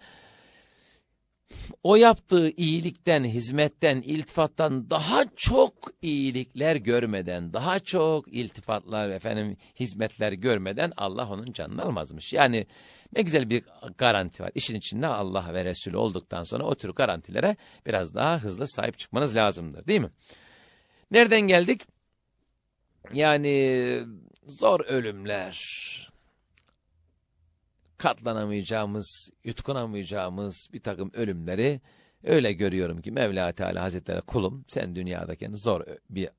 o yaptığı iyilikten, hizmetten, iltifattan daha çok iyilikler görmeden, daha çok iltifatlar, efendim hizmetler görmeden Allah onun canını almazmış. Yani ne güzel bir garanti var. İşin içinde Allah ve Resulü olduktan sonra o tür garantilere biraz daha hızlı sahip çıkmanız lazımdır değil mi? Nereden geldik? Yani zor ölümler, katlanamayacağımız, yutkunamayacağımız bir takım ölümleri öyle görüyorum ki Mevla Teala Hazretleri kulum sen dünyadaki zor bir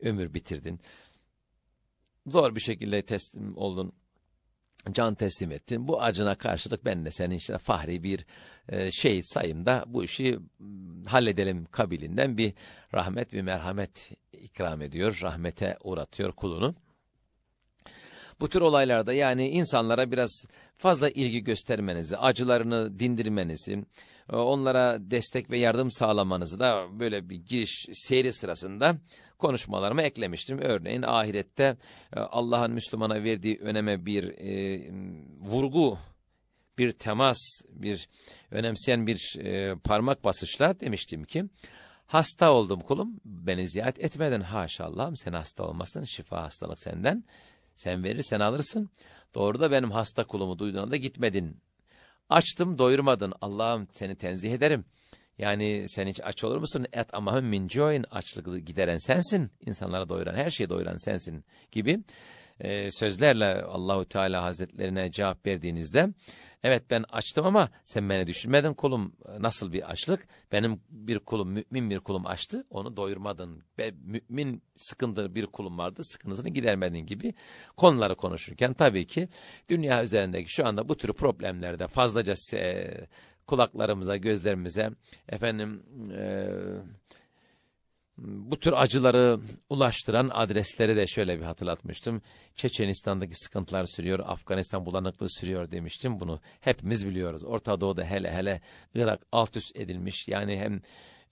ömür bitirdin. Zor bir şekilde teslim oldun can teslim ettin. Bu acına karşılık ben de senin işte fahri bir e, şehit sayımda bu işi halledelim kabilinden bir rahmet ve merhamet ikram ediyor. Rahmete uğratıyor kulunu. Bu tür olaylarda yani insanlara biraz fazla ilgi göstermenizi, acılarını dindirmenizi, e, onlara destek ve yardım sağlamanızı da böyle bir giriş seyri sırasında konuşmalarıma eklemiştim. Örneğin ahirette e, Allah'ın Müslümana verdiği öneme bir e, vurgu bir temas, bir önemseyen bir e, parmak basışla demiştim ki hasta oldum kulum beni ziyaret etmeden haşa Allah'ım sen hasta olmasın şifa hastalık senden. Sen verirsen alırsın. Doğru da benim hasta kulumu duyduğunda gitmedin. Açtım doyurmadın. Allah'ım seni tenzih ederim yani sen hiç aç olur musun? Et amahum min join açlığı gideren sensin. İnsanlara doyuran, her şeyi doyuran sensin gibi e, sözlerle Allahu Teala Hazretlerine cevap verdiğinizde evet ben açtım ama sen beni düşünmedin kulum nasıl bir açlık benim bir kulum mümin bir kulum açtı onu doyurmadın ve mümin sıkıntı bir kulum vardı sıkıntısını gidermedin gibi konuları konuşurken tabii ki dünya üzerindeki şu anda bu tür problemlerde fazlaca e, kulaklarımıza gözlerimize efendim e, bu tür acıları ulaştıran adresleri de şöyle bir hatırlatmıştım. Çeçenistan'daki sıkıntılar sürüyor, Afganistan bulanıklığı sürüyor demiştim. Bunu hepimiz biliyoruz. Orta Doğu'da hele hele Irak alt üst edilmiş. Yani hem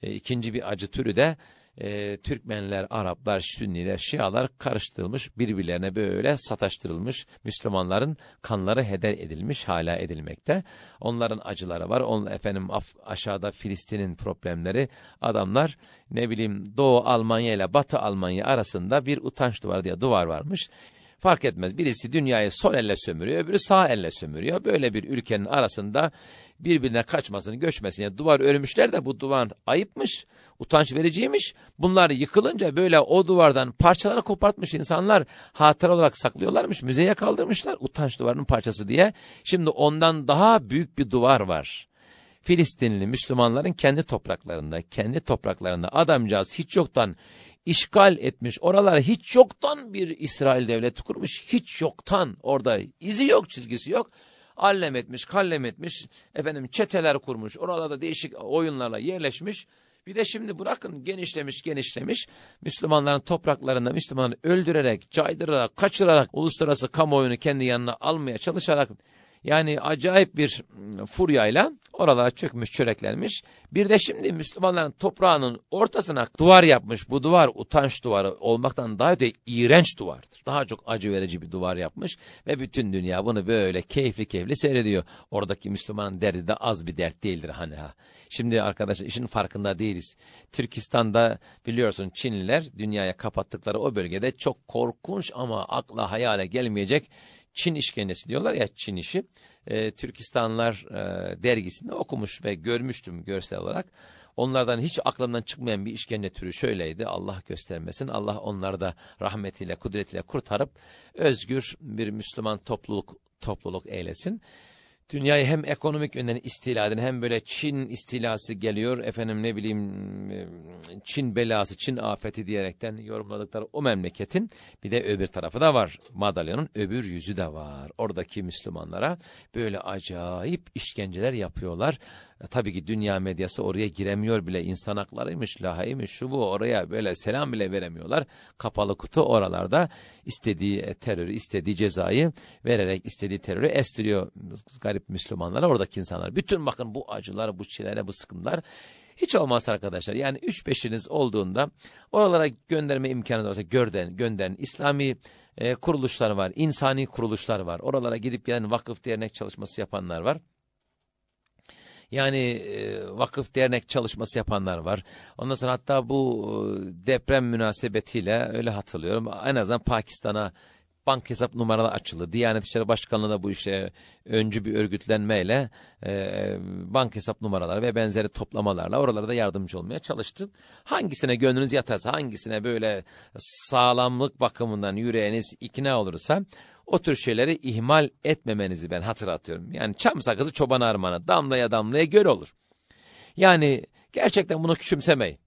e, ikinci bir acı türü de e, Türkmenler, Araplar, Sünniler, Şialar karıştırılmış, birbirlerine böyle sataştırılmış, Müslümanların kanları heder edilmiş, hala edilmekte. Onların acıları var. On, efendim af, aşağıda Filistin'in problemleri. Adamlar ne bileyim Doğu Almanya ile Batı Almanya arasında bir utanç duvarı diye duvar varmış. Fark etmez. Birisi dünyayı sol elle sömürüyor, öbürü sağ elle sömürüyor. Böyle bir ülkenin arasında birbirine kaçmasını, göçmesini duvar örmüşler de bu duvar ayıpmış, utanç vericiymiş. Bunlar yıkılınca böyle o duvardan parçaları kopartmış insanlar hatıra olarak saklıyorlarmış, müzeye kaldırmışlar utanç duvarının parçası diye. Şimdi ondan daha büyük bir duvar var. Filistinli Müslümanların kendi topraklarında, kendi topraklarında adamcağız hiç yoktan işgal etmiş. Oralara hiç yoktan bir İsrail devleti kurmuş. Hiç yoktan orada izi yok, çizgisi yok allem etmiş, kallem etmiş, efendim çeteler kurmuş, oralarda değişik oyunlarla yerleşmiş. Bir de şimdi bırakın genişlemiş genişlemiş Müslümanların topraklarında Müslümanı öldürerek, caydırarak, kaçırarak uluslararası kamuoyunu kendi yanına almaya çalışarak yani acayip bir ıı, furyayla oralara çökmüş, çöreklenmiş. Bir de şimdi Müslümanların toprağının ortasına duvar yapmış. Bu duvar utanç duvarı olmaktan daha öte iğrenç duvardır. Daha çok acı verici bir duvar yapmış ve bütün dünya bunu böyle keyifli keyifli seyrediyor. Oradaki Müslümanın derdi de az bir dert değildir hani ha. Şimdi arkadaşlar işin farkında değiliz. Türkistan'da biliyorsun Çinliler dünyaya kapattıkları o bölgede çok korkunç ama akla hayale gelmeyecek Çin işkencesi diyorlar ya Çin işi. E, Türkistanlar e, dergisinde okumuş ve görmüştüm görsel olarak. Onlardan hiç aklımdan çıkmayan bir işkence türü şöyleydi. Allah göstermesin. Allah onları da rahmetiyle, kudretiyle kurtarıp özgür bir Müslüman topluluk topluluk eylesin dünyayı hem ekonomik yönden istila eden hem böyle Çin istilası geliyor efendim ne bileyim Çin belası Çin afeti diyerekten yorumladıkları o memleketin bir de öbür tarafı da var. Madalyonun öbür yüzü de var. Oradaki Müslümanlara böyle acayip işkenceler yapıyorlar e, tabii ki dünya medyası oraya giremiyor bile insan haklarıymış, lahaymış, şu bu oraya böyle selam bile veremiyorlar. Kapalı kutu oralarda istediği e, terörü, istediği cezayı vererek istediği terörü estiriyor garip Müslümanlara oradaki insanlar. Bütün bakın bu acılar, bu çileler, bu sıkıntılar hiç olmazsa arkadaşlar yani üç beşiniz olduğunda oralara gönderme imkanı varsa gönderin, gönderin. İslami e, kuruluşlar var, insani kuruluşlar var. Oralara gidip gelen vakıf dernek çalışması yapanlar var. Yani e, vakıf dernek çalışması yapanlar var. Ondan sonra hatta bu e, deprem münasebetiyle öyle hatırlıyorum. En azından Pakistan'a bank hesap numaraları açıldı. Diyanet İşleri Başkanlığı da bu işe öncü bir örgütlenmeyle e, bank hesap numaraları ve benzeri toplamalarla oralarda yardımcı olmaya çalıştı. Hangisine gönlünüz yatarsa, hangisine böyle sağlamlık bakımından yüreğiniz ikna olursa o tür şeyleri ihmal etmemenizi ben hatırlatıyorum. Yani çam sakızı çoban armağanı damlaya damlaya göl olur. Yani gerçekten bunu küçümsemeyin.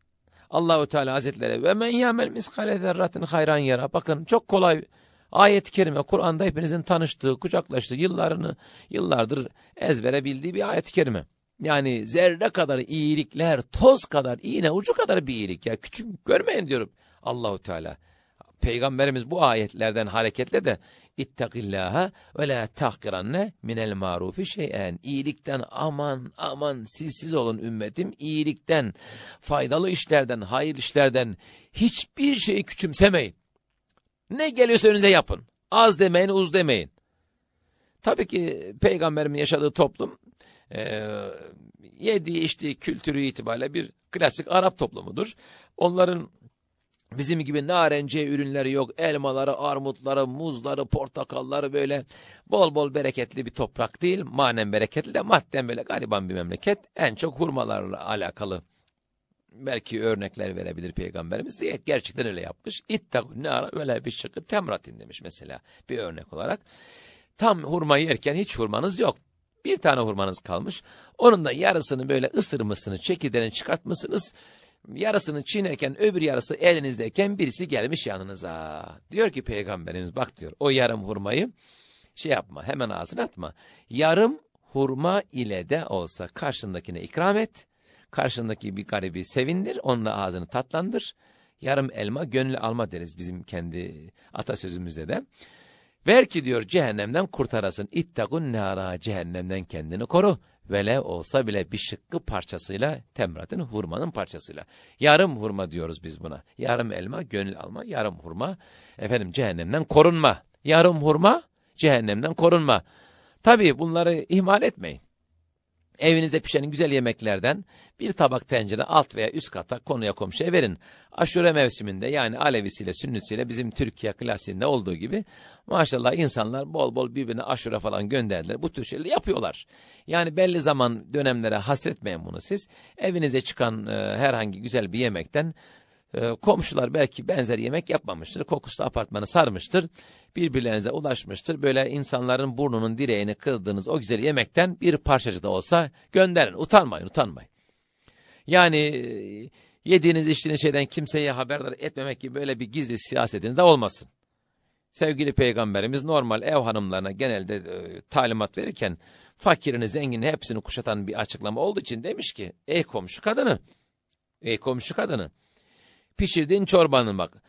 Allahu Teala Hazretleri ve men yamel miskale zerratin hayran yara. Bakın çok kolay ayet-i kerime Kur'an'da hepinizin tanıştığı, kucaklaştığı, yıllarını yıllardır ezbere bildiği bir ayet-i kerime. Yani zerre kadar iyilikler, toz kadar, iğne ucu kadar bir iyilik ya küçük görmeyin diyorum Allahu Teala. Peygamberimiz bu ayetlerden hareketle de İttakillâhe ve la tahkiranne minel marufi şeyen. İyilikten aman aman siz siz olun ümmetim. İyilikten, faydalı işlerden, hayır işlerden hiçbir şeyi küçümsemeyin. Ne geliyorsa önünüze yapın. Az demeyin, uz demeyin. Tabii ki peygamberimin yaşadığı toplum e, yediği içtiği kültürü itibariyle bir klasik Arap toplumudur. Onların Bizim gibi narenciye ürünleri yok. Elmaları, armutları, muzları, portakalları böyle bol bol bereketli bir toprak değil. Manen bereketli de madden böyle gariban bir memleket. En çok hurmalarla alakalı belki örnekler verebilir peygamberimiz. Gerçekten öyle yapmış. İttakun ne ara öyle bir şıkkı temratin demiş mesela bir örnek olarak. Tam hurmayı yerken hiç hurmanız yok. Bir tane hurmanız kalmış. Onun da yarısını böyle ısırmışsınız, çekirdeğini çıkartmışsınız. Yarısını çiğnerken öbür yarısı elinizdeyken birisi gelmiş yanınıza. Diyor ki peygamberimiz bak diyor o yarım hurmayı şey yapma hemen ağzına atma. Yarım hurma ile de olsa karşındakine ikram et. Karşındaki bir garibi sevindir, onunla ağzını tatlandır. Yarım elma gönül alma deriz bizim kendi atasözümüzde de. Ver ki diyor cehennemden kurtarasın. İttakun nara cehennemden kendini koru. Vele olsa bile bir şıkkı parçasıyla temratın hurmanın parçasıyla. Yarım hurma diyoruz biz buna. Yarım elma gönül alma. Yarım hurma efendim cehennemden korunma. Yarım hurma cehennemden korunma. Tabii bunları ihmal etmeyin. Evinizde pişen güzel yemeklerden bir tabak tencere alt veya üst kata konuya komşuya verin. Aşure mevsiminde yani Alevisiyle Sünnisiyle bizim Türkiye klasiğinde olduğu gibi maşallah insanlar bol bol birbirine aşure falan gönderdiler. Bu tür şeyleri yapıyorlar. Yani belli zaman dönemlere hasretmeyin bunu siz. Evinize çıkan e, herhangi güzel bir yemekten e, komşular belki benzer yemek yapmamıştır. Kokusu apartmanı sarmıştır. Birbirlerinize ulaşmıştır. Böyle insanların burnunun direğini kırdığınız o güzel yemekten bir parçacı da olsa gönderin. Utanmayın, utanmayın. Yani e, yediğiniz içtiğiniz şeyden kimseye haberdar etmemek gibi böyle bir gizli siyasetiniz de olmasın. Sevgili peygamberimiz normal ev hanımlarına genelde e, talimat verirken fakirini zengini hepsini kuşatan bir açıklama olduğu için demiş ki ey komşu kadını, ey komşu kadını pişirdiğin çorbanın bak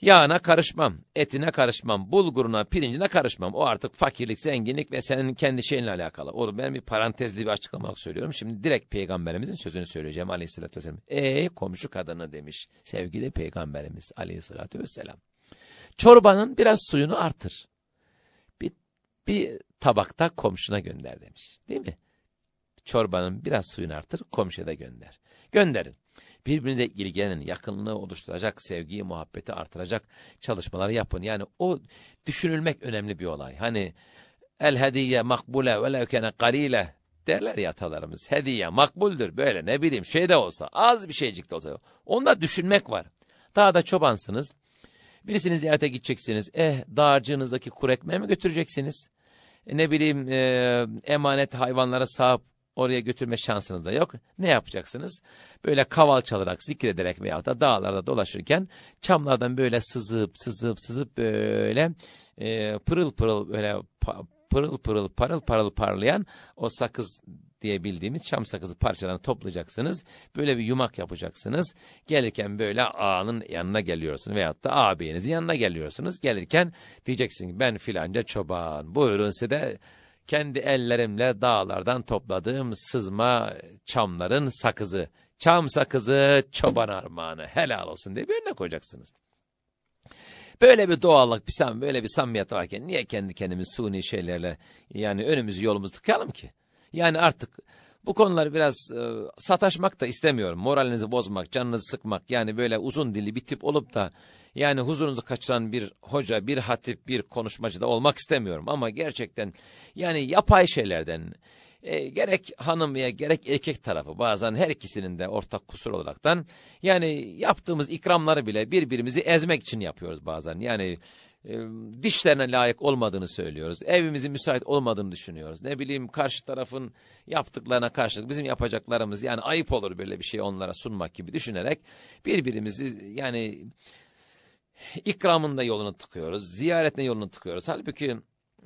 yağına karışmam, etine karışmam, bulguruna, pirincine karışmam. O artık fakirlik, zenginlik ve senin kendi şeyinle alakalı. Oğlum ben bir parantezli bir açıklama söylüyorum. Şimdi direkt peygamberimizin sözünü söyleyeceğim aleyhissalatü vesselam. Ey komşu kadını demiş sevgili peygamberimiz aleyhissalatü vesselam. Çorbanın biraz suyunu artır. Bir, bir tabakta komşuna gönder demiş. Değil mi? Çorbanın biraz suyunu artır, komşuya da gönder. Gönderin. Birbirinize ilgilenin, yakınlığı oluşturacak, sevgiyi, muhabbeti artıracak çalışmaları yapın. Yani o düşünülmek önemli bir olay. Hani el hediye makbule ve levkene kalile derler ya atalarımız. Hediye makbuldür böyle ne bileyim şey de olsa az bir şeycik de olsa. Onda düşünmek var. Daha da çobansınız. Birisini ziyarete gideceksiniz. Eh dağarcığınızdaki kuru ekmeği mi götüreceksiniz? E, ne bileyim e, emanet hayvanlara sahip oraya götürme şansınız da yok. Ne yapacaksınız? Böyle kaval çalarak, zikrederek veya da dağlarda dolaşırken çamlardan böyle sızıp sızıp sızıp böyle e, pırıl pırıl böyle pa, pırıl pırıl parıl parıl parlayan o sakız diye bildiğimiz çam sakızı parçalarını toplayacaksınız. Böyle bir yumak yapacaksınız. Gelirken böyle ağanın yanına geliyorsunuz veyahut da ağabeyinizin yanına geliyorsunuz. Gelirken diyeceksin ben filanca çoban. Buyurun size de kendi ellerimle dağlardan topladığım sızma çamların sakızı. Çam sakızı çoban armağanı helal olsun diye bir önüne koyacaksınız. Böyle bir doğallık, bir sam böyle bir samimiyet varken niye kendi kendimiz suni şeylerle yani önümüzü yolumuzu tıkayalım ki? Yani artık bu konuları biraz e, sataşmak da istemiyorum. Moralinizi bozmak, canınızı sıkmak yani böyle uzun dilli bir tip olup da yani huzurunuzu kaçıran bir hoca, bir hatip, bir konuşmacı da olmak istemiyorum. Ama gerçekten yani yapay şeylerden e, gerek hanım veya gerek erkek tarafı bazen her ikisinin de ortak kusur olaraktan yani yaptığımız ikramları bile birbirimizi ezmek için yapıyoruz bazen. Yani e, dişlerine layık olmadığını söylüyoruz. Evimizin müsait olmadığını düşünüyoruz. Ne bileyim karşı tarafın yaptıklarına karşılık bizim yapacaklarımız yani ayıp olur böyle bir şey onlara sunmak gibi düşünerek birbirimizi yani ikramında yolunu tıkıyoruz, ziyaretine yolunu tıkıyoruz. Halbuki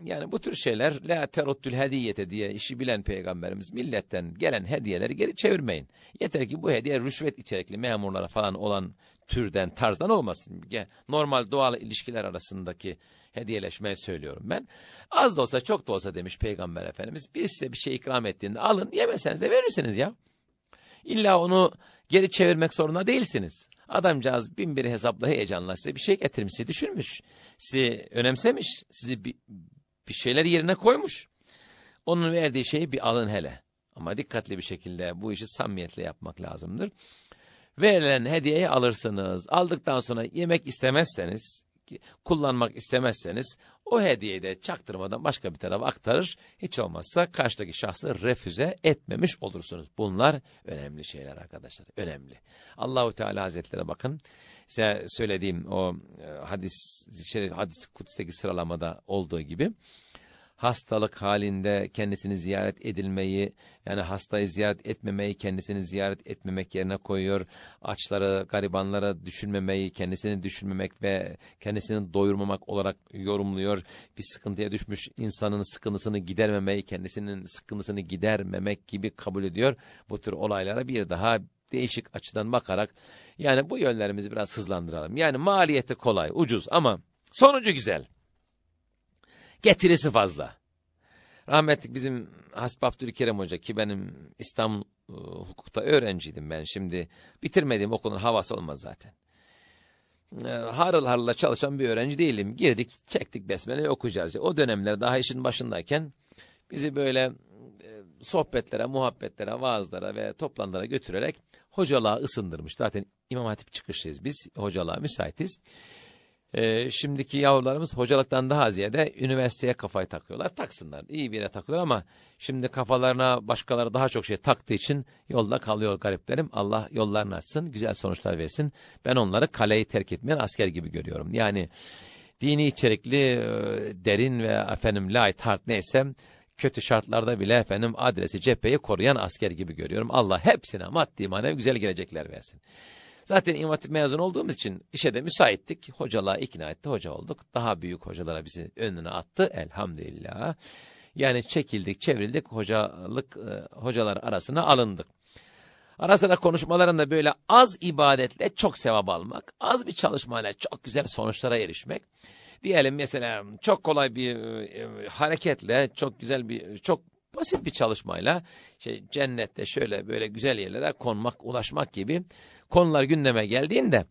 yani bu tür şeyler la teruttül hediyete diye işi bilen peygamberimiz milletten gelen hediyeleri geri çevirmeyin. Yeter ki bu hediye rüşvet içerikli memurlara falan olan türden tarzdan olmasın. Normal doğal ilişkiler arasındaki hediyeleşmeyi söylüyorum ben. Az da olsa çok da olsa demiş peygamber efendimiz. Bir size bir şey ikram ettiğinde alın yemeseniz de verirsiniz ya. İlla onu geri çevirmek zorunda değilsiniz. Adamcağız bin bir hesapla heyecanla size bir şey getirmiş, düşünmüş. Sizi önemsemiş, sizi bir şeyler yerine koymuş. Onun verdiği şeyi bir alın hele. Ama dikkatli bir şekilde bu işi samimiyetle yapmak lazımdır. Verilen hediyeyi alırsınız. Aldıktan sonra yemek istemezseniz, kullanmak istemezseniz o hediyeyi de çaktırmadan başka bir tarafa aktarır. Hiç olmazsa karşıdaki şahsı refüze etmemiş olursunuz. Bunlar önemli şeyler arkadaşlar. Önemli. Allahu Teala Hazretleri bakın. Size söylediğim o e, hadis, hadis kutsteki sıralamada olduğu gibi hastalık halinde kendisini ziyaret edilmeyi, yani hastayı ziyaret etmemeyi kendisini ziyaret etmemek yerine koyuyor. Açları, garibanlara düşünmemeyi, kendisini düşünmemek ve kendisini doyurmamak olarak yorumluyor. Bir sıkıntıya düşmüş insanın sıkıntısını gidermemeyi, kendisinin sıkıntısını gidermemek gibi kabul ediyor. Bu tür olaylara bir daha değişik açıdan bakarak yani bu yönlerimizi biraz hızlandıralım. Yani maliyeti kolay, ucuz ama sonucu güzel. Getirisi fazla. Rahmetlik bizim Hasbi Abdülkerem Hoca ki benim İstanbul e, hukukta öğrenciydim ben. Şimdi bitirmediğim okulun havası olmaz zaten. E, harıl harıla çalışan bir öğrenci değilim. Girdik, çektik besmele okuyacağız. O dönemler daha işin başındayken bizi böyle e, sohbetlere, muhabbetlere, vaazlara ve toplantılara götürerek hocalığa ısındırmış. Zaten İmam Hatip çıkışlıyız biz, hocalığa müsaitiz. Ee, şimdiki yavrularımız hocalıktan daha ziyade üniversiteye kafayı takıyorlar. Taksınlar. iyi bir yere takıyorlar ama şimdi kafalarına başkaları daha çok şey taktığı için yolda kalıyor gariplerim. Allah yollarını açsın, güzel sonuçlar versin. Ben onları kaleyi terk etmeyen asker gibi görüyorum. Yani dini içerikli, e, derin ve efendim light hard neyse kötü şartlarda bile efendim adresi cepheyi koruyan asker gibi görüyorum. Allah hepsine maddi manevi güzel gelecekler versin. Zaten İmam Hatip mezun olduğumuz için işe de müsaittik. Hocalığa ikna etti, hoca olduk. Daha büyük hocalara bizi önüne attı elhamdülillah. Yani çekildik, çevrildik, hocalık e, hocalar arasına alındık. Ara sıra konuşmalarında böyle az ibadetle çok sevap almak, az bir çalışmayla çok güzel sonuçlara erişmek. Diyelim mesela çok kolay bir e, hareketle, çok güzel bir, çok basit bir çalışmayla şey cennette şöyle böyle güzel yerlere konmak, ulaşmak gibi konular gündeme geldiğinde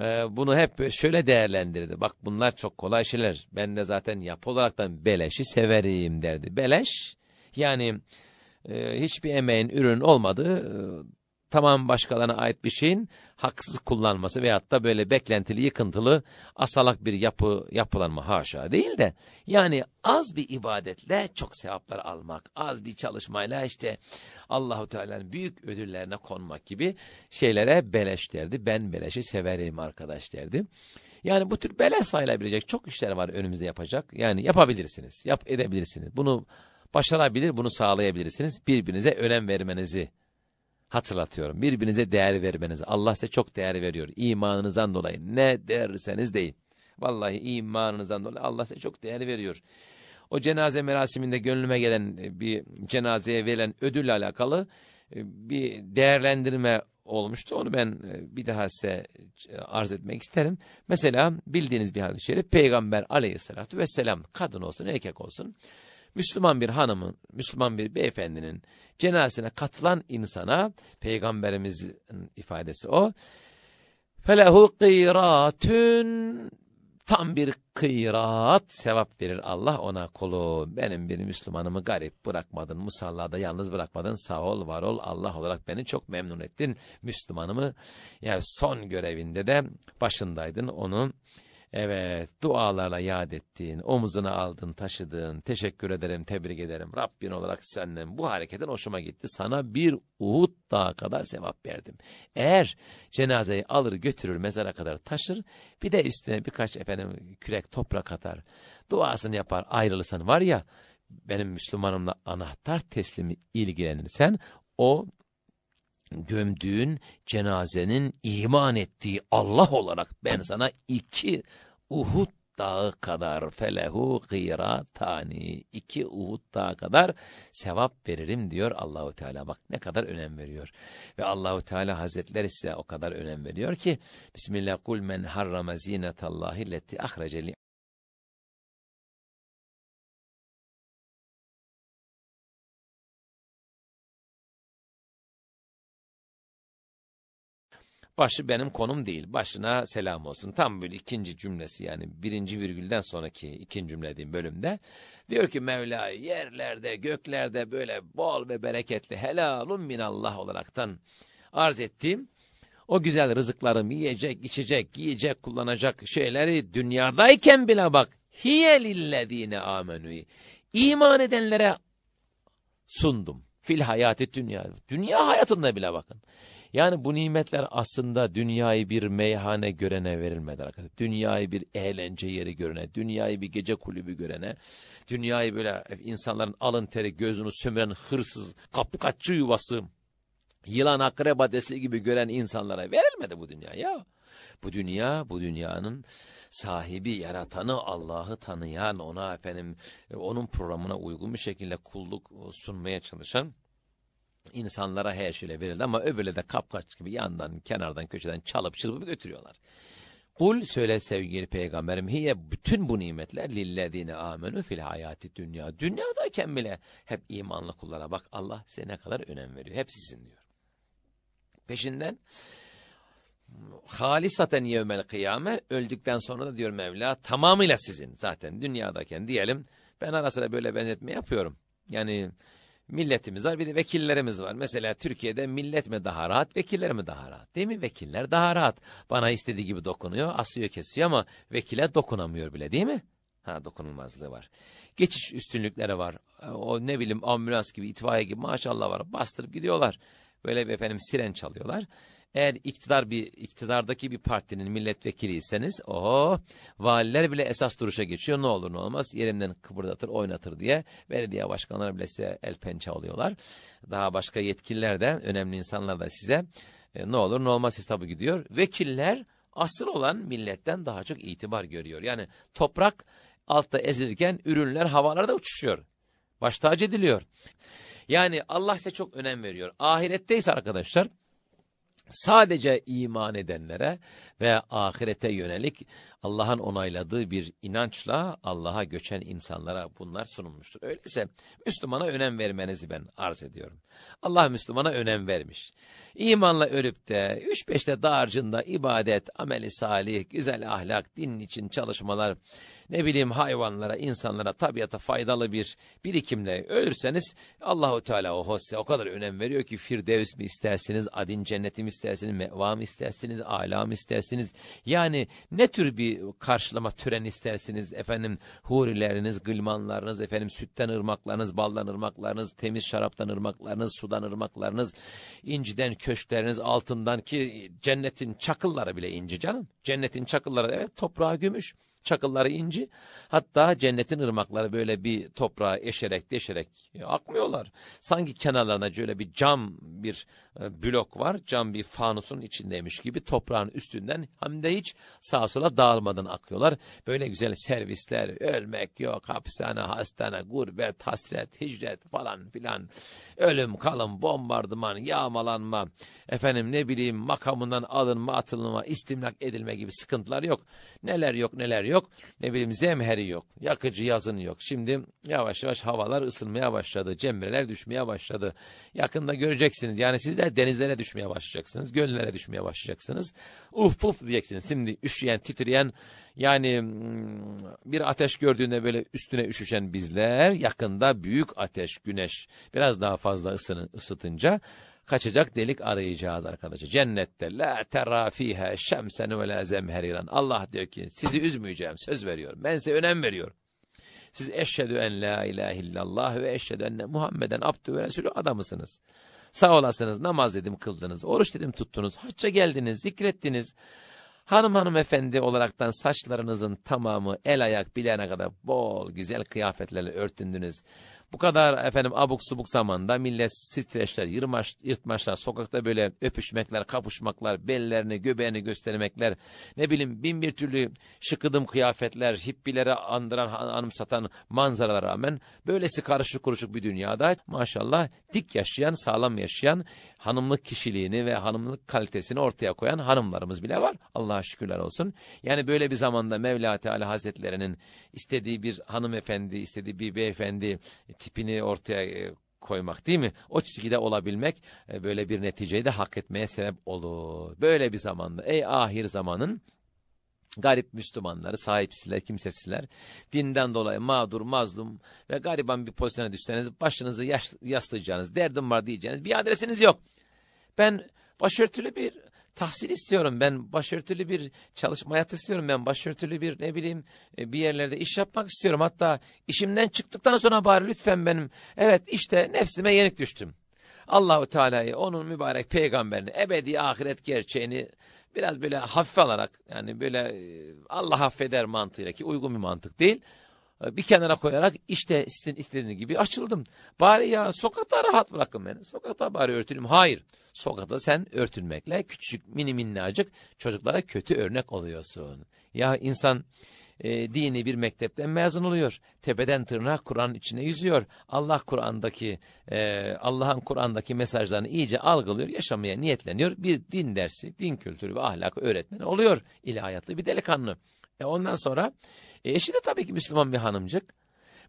e, bunu hep şöyle değerlendirdi. Bak bunlar çok kolay şeyler. Ben de zaten yapı olaraktan beleşi severim derdi. Beleş yani e, hiçbir emeğin ürün olmadığı e, tamam başkalarına ait bir şeyin haksız kullanması veyahut da böyle beklentili, yıkıntılı, asalak bir yapı yapılanma haşa değil de yani az bir ibadetle çok sevaplar almak, az bir çalışmayla işte Allahu Teala'nın büyük ödüllerine konmak gibi şeylere beleş derdi. Ben beleşi severim arkadaş derdi. Yani bu tür beleş sayılabilecek çok işler var önümüzde yapacak. Yani yapabilirsiniz, yap edebilirsiniz. Bunu başarabilir, bunu sağlayabilirsiniz. Birbirinize önem vermenizi hatırlatıyorum. Birbirinize değer vermenizi. Allah size çok değer veriyor. İmanınızdan dolayı ne derseniz deyin. Vallahi imanınızdan dolayı Allah size çok değer veriyor. O cenaze merasiminde gönlüme gelen e, bir cenazeye verilen ödülle alakalı e, bir değerlendirme olmuştu. Onu ben e, bir daha size arz etmek isterim. Mesela bildiğiniz bir hadis-i şerif Peygamber aleyhissalatü vesselam kadın olsun erkek olsun Müslüman bir hanımın, Müslüman bir beyefendinin cenazesine katılan insana peygamberimizin ifadesi o. Felehu kıyratün tam bir kıyrat sevap verir Allah ona kulu. Benim bir Müslümanımı garip bırakmadın, musallada yalnız bırakmadın, sağ ol, var ol, Allah olarak beni çok memnun ettin. Müslümanımı yani son görevinde de başındaydın, onun Evet, dualarla yad ettiğin, omuzuna aldın, taşıdığın, teşekkür ederim, tebrik ederim. Rabbin olarak senden bu hareketin hoşuma gitti. Sana bir Uhud dağı kadar sevap verdim. Eğer cenazeyi alır götürür mezara kadar taşır, bir de üstüne birkaç efendim kürek toprak atar, duasını yapar ayrılırsan var ya, benim Müslümanımla anahtar teslimi ilgilenirsen, o gömdüğün cenazenin iman ettiği Allah olarak ben sana iki Uhud dağı kadar felehu kıratani iki Uhud dağı kadar sevap veririm diyor Allahu Teala. Bak ne kadar önem veriyor. Ve Allahu Teala Hazretleri size o kadar önem veriyor ki Bismillah kul men harrama zinetallahi letti ahrece Başı benim konum değil. Başına selam olsun. Tam böyle ikinci cümlesi yani birinci virgülden sonraki ikinci cümle diyeyim bölümde. Diyor ki Mevla yerlerde göklerde böyle bol ve bereketli helalun minallah olaraktan arz ettiğim o güzel rızıklarım yiyecek, içecek, giyecek, kullanacak şeyleri dünyadayken bile bak. Hiye lillezine amenü. İman edenlere sundum. Fil hayatı dünya. Dünya hayatında bile bakın. Yani bu nimetler aslında dünyayı bir meyhane görene verilmedi arkadaşlar. Dünyayı bir eğlence yeri görene, dünyayı bir gece kulübü görene, dünyayı böyle insanların alın teri gözünü sömüren hırsız, kapkaççı yuvası, yılan akrep adesi gibi gören insanlara verilmedi bu dünya ya. Bu dünya, bu dünyanın sahibi, yaratanı, Allah'ı tanıyan, ona efendim, onun programına uygun bir şekilde kulluk sunmaya çalışan insanlara her şeyle verildi ama öbürle de kapkaç gibi yandan, kenardan, köşeden çalıp çırpıp götürüyorlar. Kul söyle sevgili peygamberim hiye bütün bu nimetler lillezine amenü fil hayati dünya. Dünyadayken bile hep imanlı kullara bak Allah size ne kadar önem veriyor. Hep sizin diyor. Peşinden halisaten yevmel kıyame öldükten sonra da diyor Mevla tamamıyla sizin zaten dünyadayken diyelim ben ara sıra böyle benzetme yapıyorum. Yani milletimiz var bir de vekillerimiz var. Mesela Türkiye'de millet mi daha rahat vekiller mi daha rahat değil mi? Vekiller daha rahat. Bana istediği gibi dokunuyor asıyor kesiyor ama vekile dokunamıyor bile değil mi? Ha dokunulmazlığı var. Geçiş üstünlükleri var. O ne bileyim ambulans gibi itfaiye gibi maşallah var bastırıp gidiyorlar. Böyle bir efendim siren çalıyorlar. Eğer iktidar bir iktidardaki bir partinin milletvekiliyseniz o valiler bile esas duruşa geçiyor. Ne olur ne olmaz yerimden kıpırdatır oynatır diye belediye başkanları bile size el pençe oluyorlar. Daha başka yetkililer de önemli insanlar da size e, ne olur ne olmaz hesabı gidiyor. Vekiller asıl olan milletten daha çok itibar görüyor. Yani toprak altta ezilirken ürünler havalarda uçuşuyor. Baş tacı ediliyor. Yani Allah size çok önem veriyor. Ahiretteyse arkadaşlar sadece iman edenlere ve ahirete yönelik Allah'ın onayladığı bir inançla Allah'a göçen insanlara bunlar sunulmuştur. Öyleyse Müslümana önem vermenizi ben arz ediyorum. Allah Müslümana önem vermiş. İmanla ölüp de üç beşte dağarcında ibadet, ameli salih, güzel ahlak, din için çalışmalar ne bileyim hayvanlara, insanlara, tabiata faydalı bir birikimle ölürseniz Allahu Teala o size o kadar önem veriyor ki Firdevs mi istersiniz, adin cennetim istersiniz, meva mı istersiniz, ala istersiniz? Yani ne tür bir karşılama töreni istersiniz efendim hurileriniz, gılmanlarınız, efendim sütten ırmaklarınız, baldan ırmaklarınız, temiz şaraptan ırmaklarınız, sudan ırmaklarınız, inciden köşkleriniz, altından ki cennetin çakılları bile inci canım. Cennetin çakılları evet toprağı gümüş çakılları inci. Hatta cennetin ırmakları böyle bir toprağa eşerek deşerek akmıyorlar. Sanki kenarlarına şöyle bir cam bir e, blok var. Cam bir fanusun içindeymiş gibi toprağın üstünden hem de hiç sağa sola dağılmadan akıyorlar. Böyle güzel servisler, ölmek yok, hapishane, hastane, gurbet, hasret, hicret falan filan. Ölüm, kalım, bombardıman, yağmalanma, efendim ne bileyim makamından alınma, atılma, istimlak edilme gibi sıkıntılar yok. Neler yok, neler yok. Ne bileyim zemheri yok, yakıcı yazın yok. Şimdi yavaş yavaş havalar ısınmaya başladı, cemreler düşmeye başladı. Yakında göreceksiniz. Yani siz de denizlere düşmeye başlayacaksınız, göllere düşmeye başlayacaksınız. Uf puf diyeceksiniz. Şimdi üşüyen, titreyen, yani hmm, bir ateş gördüğünde böyle üstüne üşüşen bizler yakında büyük ateş, güneş biraz daha fazla ısının, ısıtınca kaçacak delik arayacağız arkadaşlar. Cennette la terra fiha şemsen ve la zemheriran. Allah diyor ki sizi üzmeyeceğim söz veriyorum. Ben size önem veriyorum. Siz eşhedü en la ilahe illallah ve eşhedü enne Muhammeden abdü ve resulü adamısınız. Sağ olasınız namaz dedim kıldınız, oruç dedim tuttunuz, hacca geldiniz, zikrettiniz. Hanım hanımefendi olaraktan saçlarınızın tamamı el ayak bilene kadar bol güzel kıyafetlerle örtündünüz. Bu kadar efendim abuk subuk zamanda millet streçler, yırmaş, yırtmaçlar, sokakta böyle öpüşmekler, kapışmaklar, bellerini, göbeğini göstermekler, ne bileyim bin bir türlü şıkıdım kıyafetler, hippilere andıran, anımsatan manzaralara rağmen böylesi karışık kuruşuk bir dünyada maşallah dik yaşayan, sağlam yaşayan, hanımlık kişiliğini ve hanımlık kalitesini ortaya koyan hanımlarımız bile var. Allah'a şükürler olsun. Yani böyle bir zamanda Mevla Teala Hazretlerinin istediği bir hanımefendi, istediği bir beyefendi tipini ortaya e, koymak değil mi? O çizgide olabilmek e, böyle bir neticeyi de hak etmeye sebep olur. Böyle bir zamanda ey ahir zamanın garip Müslümanları, sahipsizler, kimsesizler, dinden dolayı mağdur, mazlum ve gariban bir pozisyona düşseniz başınızı yaş, yaslayacağınız, derdim var diyeceğiniz bir adresiniz yok. Ben başörtülü bir tahsil istiyorum, ben başörtülü bir çalışma hayatı istiyorum, ben başörtülü bir ne bileyim e, bir yerlerde iş yapmak istiyorum. Hatta işimden çıktıktan sonra bari lütfen benim, evet işte nefsime yenik düştüm. Allahu Teala'yı, onun mübarek peygamberini, ebedi ahiret gerçeğini biraz böyle hafif alarak yani böyle e, Allah affeder mantığıyla ki uygun bir mantık değil. E, bir kenara koyarak işte istediğiniz gibi açıldım. Bari ya sokakta rahat bırakın beni. Sokakta bari örtülüm. Hayır. Sokakta sen örtülmekle küçük mini minnacık çocuklara kötü örnek oluyorsun. Ya insan e, dini bir mektepten mezun oluyor. Tepeden tırnağa Kur'an'ın içine yüzüyor. Allah Kur'an'daki e, Allah'ın Kur'an'daki mesajlarını iyice algılıyor, yaşamaya niyetleniyor. Bir din dersi, din kültürü ve ahlak öğretmeni oluyor. İlahiyatlı bir delikanlı. E ondan sonra e, eşi de tabii ki Müslüman bir hanımcık.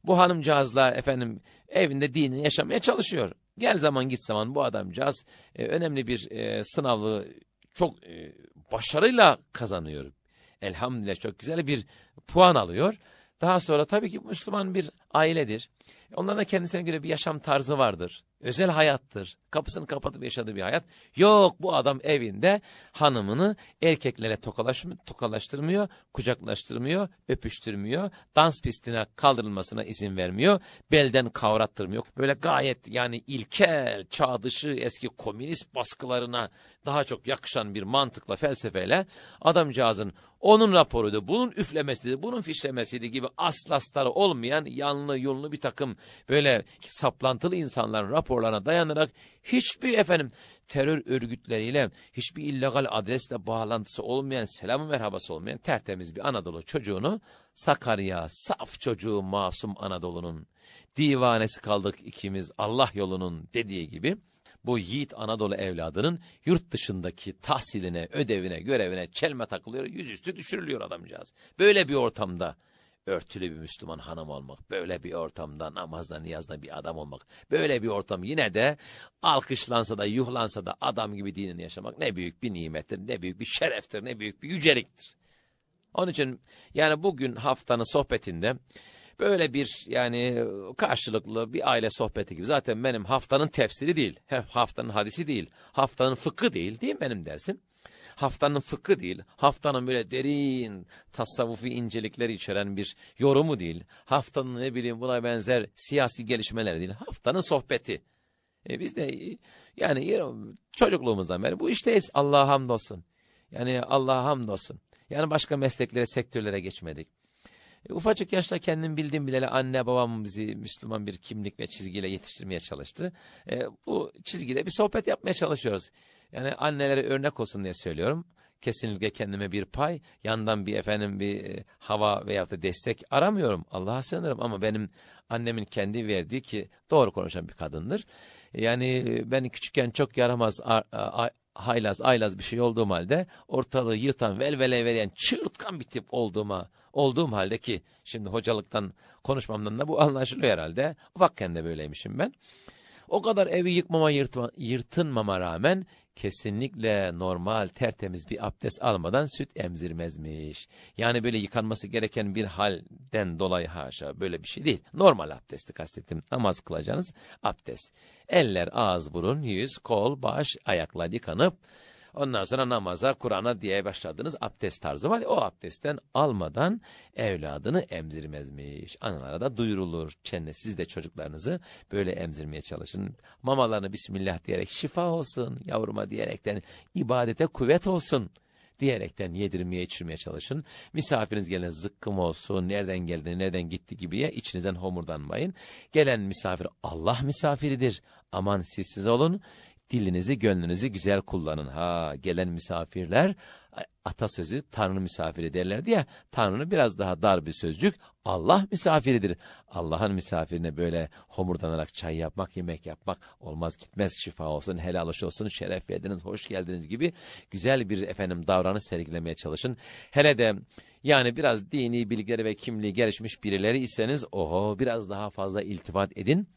Bu hanımcağızla efendim evinde dinini yaşamaya çalışıyor. Gel zaman git zaman bu adamcağız e, önemli bir e, sınavı çok e, başarıyla kazanıyor elhamdülillah çok güzel bir puan alıyor. Daha sonra tabii ki Müslüman bir ailedir. Onların da kendisine göre bir yaşam tarzı vardır. Özel hayattır. Kapısını kapatıp yaşadığı bir hayat. Yok bu adam evinde hanımını erkeklere tokalaştırmıyor, kucaklaştırmıyor, öpüştürmüyor. Dans pistine kaldırılmasına izin vermiyor. Belden kavrattırmıyor. Böyle gayet yani ilkel, çağ dışı eski komünist baskılarına daha çok yakışan bir mantıkla, felsefeyle adamcağızın onun raporuydu, bunun üflemesiydi, bunun fişlemesiydi gibi aslasları olmayan yanlı yolunu bir takım böyle saplantılı insanların raporlarına dayanarak hiçbir efendim terör örgütleriyle hiçbir illegal adresle bağlantısı olmayan, selamı merhabası olmayan tertemiz bir Anadolu çocuğunu Sakarya, saf çocuğu masum Anadolu'nun divanesi kaldık ikimiz Allah yolunun dediği gibi bu yiğit Anadolu evladının yurt dışındaki tahsiline, ödevine, görevine çelme takılıyor, yüzüstü düşürülüyor adamcağız. Böyle bir ortamda örtülü bir Müslüman hanım olmak, böyle bir ortamda namazda niyazda bir adam olmak, böyle bir ortam yine de alkışlansa da yuhlansa da adam gibi dinini yaşamak ne büyük bir nimettir, ne büyük bir şereftir, ne büyük bir yüceliktir. Onun için yani bugün haftanın sohbetinde böyle bir yani karşılıklı bir aile sohbeti gibi. Zaten benim haftanın tefsiri değil, haftanın hadisi değil, haftanın fıkı değil değil mi benim dersim? Haftanın fıkı değil, haftanın böyle derin tasavvufi incelikleri içeren bir yorumu değil, haftanın ne bileyim buna benzer siyasi gelişmeler değil, haftanın sohbeti. E biz de yani çocukluğumuzdan beri bu işteyiz Allah'a hamdolsun. Yani Allah'a hamdolsun. Yani başka mesleklere, sektörlere geçmedik. E, ufacık yaşta kendim bildiğim bileli anne babam bizi Müslüman bir kimlik ve çizgiyle yetiştirmeye çalıştı. E, bu çizgide bir sohbet yapmaya çalışıyoruz. Yani annelere örnek olsun diye söylüyorum. Kesinlikle kendime bir pay, yandan bir efendim bir e, hava veya da destek aramıyorum. Allah'a sığınırım ama benim annemin kendi verdiği ki doğru konuşan bir kadındır. Yani e, ben küçükken çok yaramaz, a, haylaz, aylaz bir şey olduğum halde ortalığı yırtan, velvele veren, çığırtkan bir tip olduğuma olduğum halde ki şimdi hocalıktan konuşmamdan da bu anlaşılıyor herhalde. Ufakken de böyleymişim ben. O kadar evi yıkmama yırtma, yırtınmama rağmen kesinlikle normal tertemiz bir abdest almadan süt emzirmezmiş. Yani böyle yıkanması gereken bir halden dolayı haşa böyle bir şey değil. Normal abdesti kastettim. Namaz kılacağınız abdest. Eller, ağız, burun, yüz, kol, baş, ayaklar yıkanıp Ondan sonra namaza, Kur'an'a diye başladığınız abdest tarzı var. O abdestten almadan evladını emzirmezmiş. Analara da duyurulur. Çenne siz de çocuklarınızı böyle emzirmeye çalışın. Mamalarını Bismillah diyerek şifa olsun yavruma diyerekten ibadete kuvvet olsun diyerekten yedirmeye içirmeye çalışın. Misafiriniz gelen zıkkım olsun, nereden geldi, nereden gitti gibiye içinizden homurdanmayın. Gelen misafir Allah misafiridir. Aman siz siz olun dilinizi, gönlünüzü güzel kullanın. Ha gelen misafirler atasözü Tanrı misafiri derlerdi ya. Tanrı'nın biraz daha dar bir sözcük. Allah misafiridir. Allah'ın misafirine böyle homurdanarak çay yapmak, yemek yapmak olmaz gitmez. Şifa olsun, helal hoş olsun, şeref verdiniz, hoş geldiniz gibi güzel bir efendim davranış sergilemeye çalışın. Hele de yani biraz dini bilgileri ve kimliği gelişmiş birileri iseniz oho biraz daha fazla iltifat edin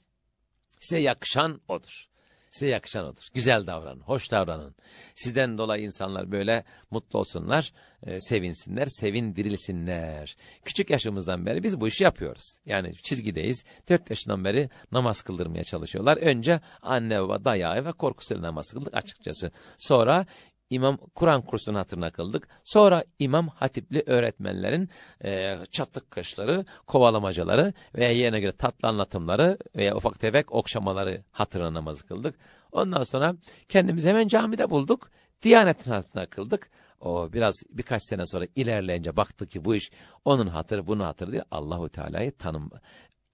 Size yakışan odur. Size yakışan odur. Güzel davranın, hoş davranın. Sizden dolayı insanlar böyle mutlu olsunlar, e, sevinsinler, sevindirilsinler. Küçük yaşımızdan beri biz bu işi yapıyoruz. Yani çizgideyiz. Dört yaşından beri namaz kıldırmaya çalışıyorlar. Önce anne baba dayağı ve korkusuyla namaz kıldık açıkçası. Sonra İmam Kur'an kursunu hatırına kıldık. Sonra İmam Hatipli öğretmenlerin e, çattık kaşları, kovalamacaları veya yerine göre tatlı anlatımları veya ufak tefek okşamaları hatırına namazı kıldık. Ondan sonra kendimizi hemen camide bulduk. Diyanetin hatırına kıldık. O biraz birkaç sene sonra ilerleyince baktık ki bu iş onun hatırı bunu hatırı diye Allahu Teala'yı tanım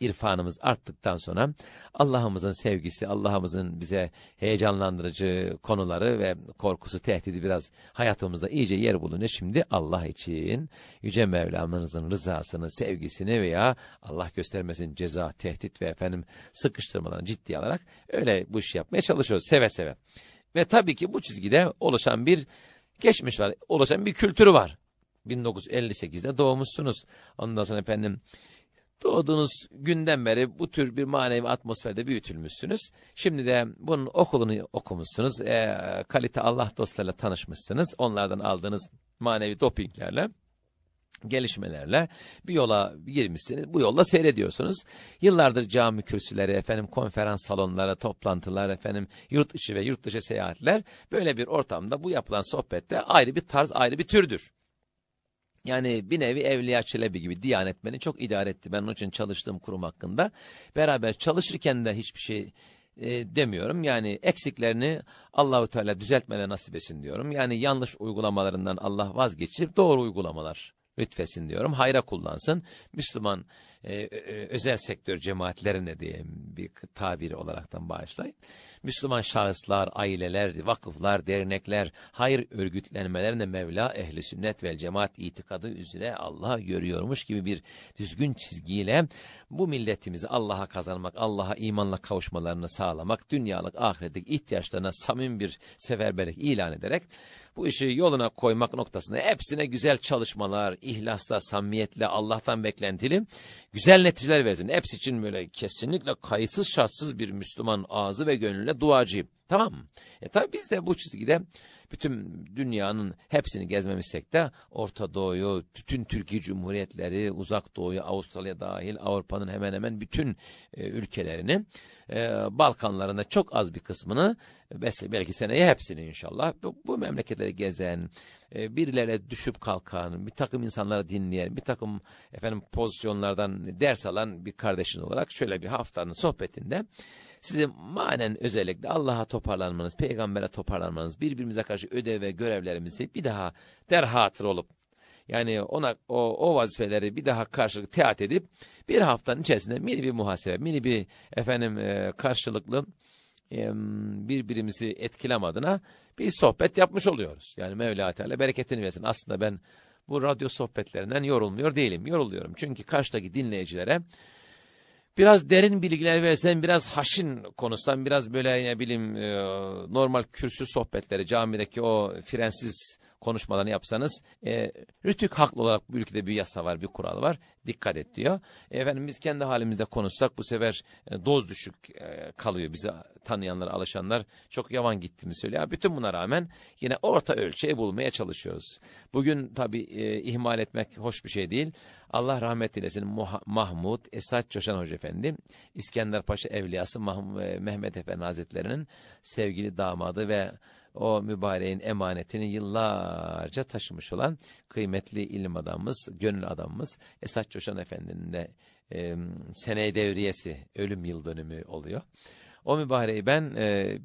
irfanımız arttıktan sonra Allah'ımızın sevgisi, Allah'ımızın bize heyecanlandırıcı konuları ve korkusu, tehdidi biraz hayatımızda iyice yer bulunca şimdi Allah için Yüce Mevlamızın rızasını, sevgisini veya Allah göstermesin ceza, tehdit ve efendim sıkıştırmadan ciddi alarak öyle bu işi yapmaya çalışıyoruz seve seve. Ve tabii ki bu çizgide oluşan bir geçmiş var, oluşan bir kültürü var. 1958'de doğmuşsunuz. Ondan sonra efendim Doğduğunuz günden beri bu tür bir manevi atmosferde büyütülmüşsünüz. Şimdi de bunun okulunu okumuşsunuz. E, kalite Allah dostlarıyla tanışmışsınız. Onlardan aldığınız manevi dopinglerle gelişmelerle bir yola girmişsiniz. Bu yolla seyrediyorsunuz. Yıllardır cami kürsüleri, efendim konferans salonları, toplantılar, efendim yurt içi ve yurt dışı seyahatler böyle bir ortamda bu yapılan sohbette ayrı bir tarz, ayrı bir türdür. Yani bir nevi Evliya Çelebi gibi Diyanet beni çok idare etti. Ben onun için çalıştığım kurum hakkında. Beraber çalışırken de hiçbir şey e, demiyorum. Yani eksiklerini Allahu Teala düzeltmede nasip etsin diyorum. Yani yanlış uygulamalarından Allah vazgeçip doğru uygulamalar lütfesin diyorum. Hayra kullansın. Müslüman e, özel sektör cemaatlerine diyeyim bir tabir olaraktan bağışlayın. Müslüman şahıslar, aileler, vakıflar, dernekler, hayır örgütlenmelerine Mevla ehli sünnet ve cemaat itikadı üzere Allah görüyormuş gibi bir düzgün çizgiyle bu milletimizi Allah'a kazanmak, Allah'a imanla kavuşmalarını sağlamak, dünyalık, ahiretlik ihtiyaçlarına samim bir seferberlik ilan ederek bu işi yoluna koymak noktasında hepsine güzel çalışmalar, ihlasla, samimiyetle, Allah'tan beklentili güzel neticeler versin. Hepsi için böyle kesinlikle kayıtsız şartsız bir Müslüman ağzı ve gönlüne duacıyım. Tamam mı? E tabi biz de bu çizgide bütün dünyanın hepsini gezmemişsek de Orta Doğu'yu, bütün Türkiye Cumhuriyetleri, Uzak Doğu'yu, Avustralya dahil Avrupa'nın hemen hemen bütün e, ülkelerini, e, Balkanlarında çok az bir kısmını, belki seneye hepsini inşallah bu, bu memleketleri gezen, e, birilere düşüp kalkan, bir takım insanları dinleyen, bir takım efendim pozisyonlardan ders alan bir kardeşin olarak şöyle bir haftanın sohbetinde sizin manen özellikle Allah'a toparlanmanız, peygambere toparlanmanız, birbirimize karşı ödev ve görevlerimizi bir daha derhatır olup, yani ona o, o vazifeleri bir daha karşılık teat edip bir haftanın içerisinde mini bir muhasebe, mini bir efendim e, karşılıklı e, birbirimizi etkilem adına bir sohbet yapmış oluyoruz. Yani Mevla Teala bereketini versin. Aslında ben bu radyo sohbetlerinden yorulmuyor değilim. Yoruluyorum. Çünkü karşıdaki dinleyicilere biraz derin bilgiler versen, biraz haşin konuşsan, biraz böyle ne bileyim e, normal kürsü sohbetleri, camideki o frensiz konuşmalarını yapsanız, e, rütük haklı olarak bu ülkede bir yasa var, bir kural var, dikkat et diyor. Efendim biz kendi halimizde konuşsak bu sefer e, doz düşük e, kalıyor. Bizi tanıyanlar, alışanlar çok yavan gittiğimi söylüyor. Bütün buna rağmen yine orta ölçeği bulmaya çalışıyoruz. Bugün tabii e, ihmal etmek hoş bir şey değil. Allah rahmet eylesin Mahmud Esat Coşan Hoca Efendi, İskender Paşa Evliyası Mah e, Mehmet Efendi Hazretleri'nin sevgili damadı ve o mübareğin emanetini yıllarca taşımış olan kıymetli ilim adamımız, gönül adamımız Esat Coşan Efendi'nin de e, seneye devriyesi, ölüm yıl dönümü oluyor. O mübareği ben e,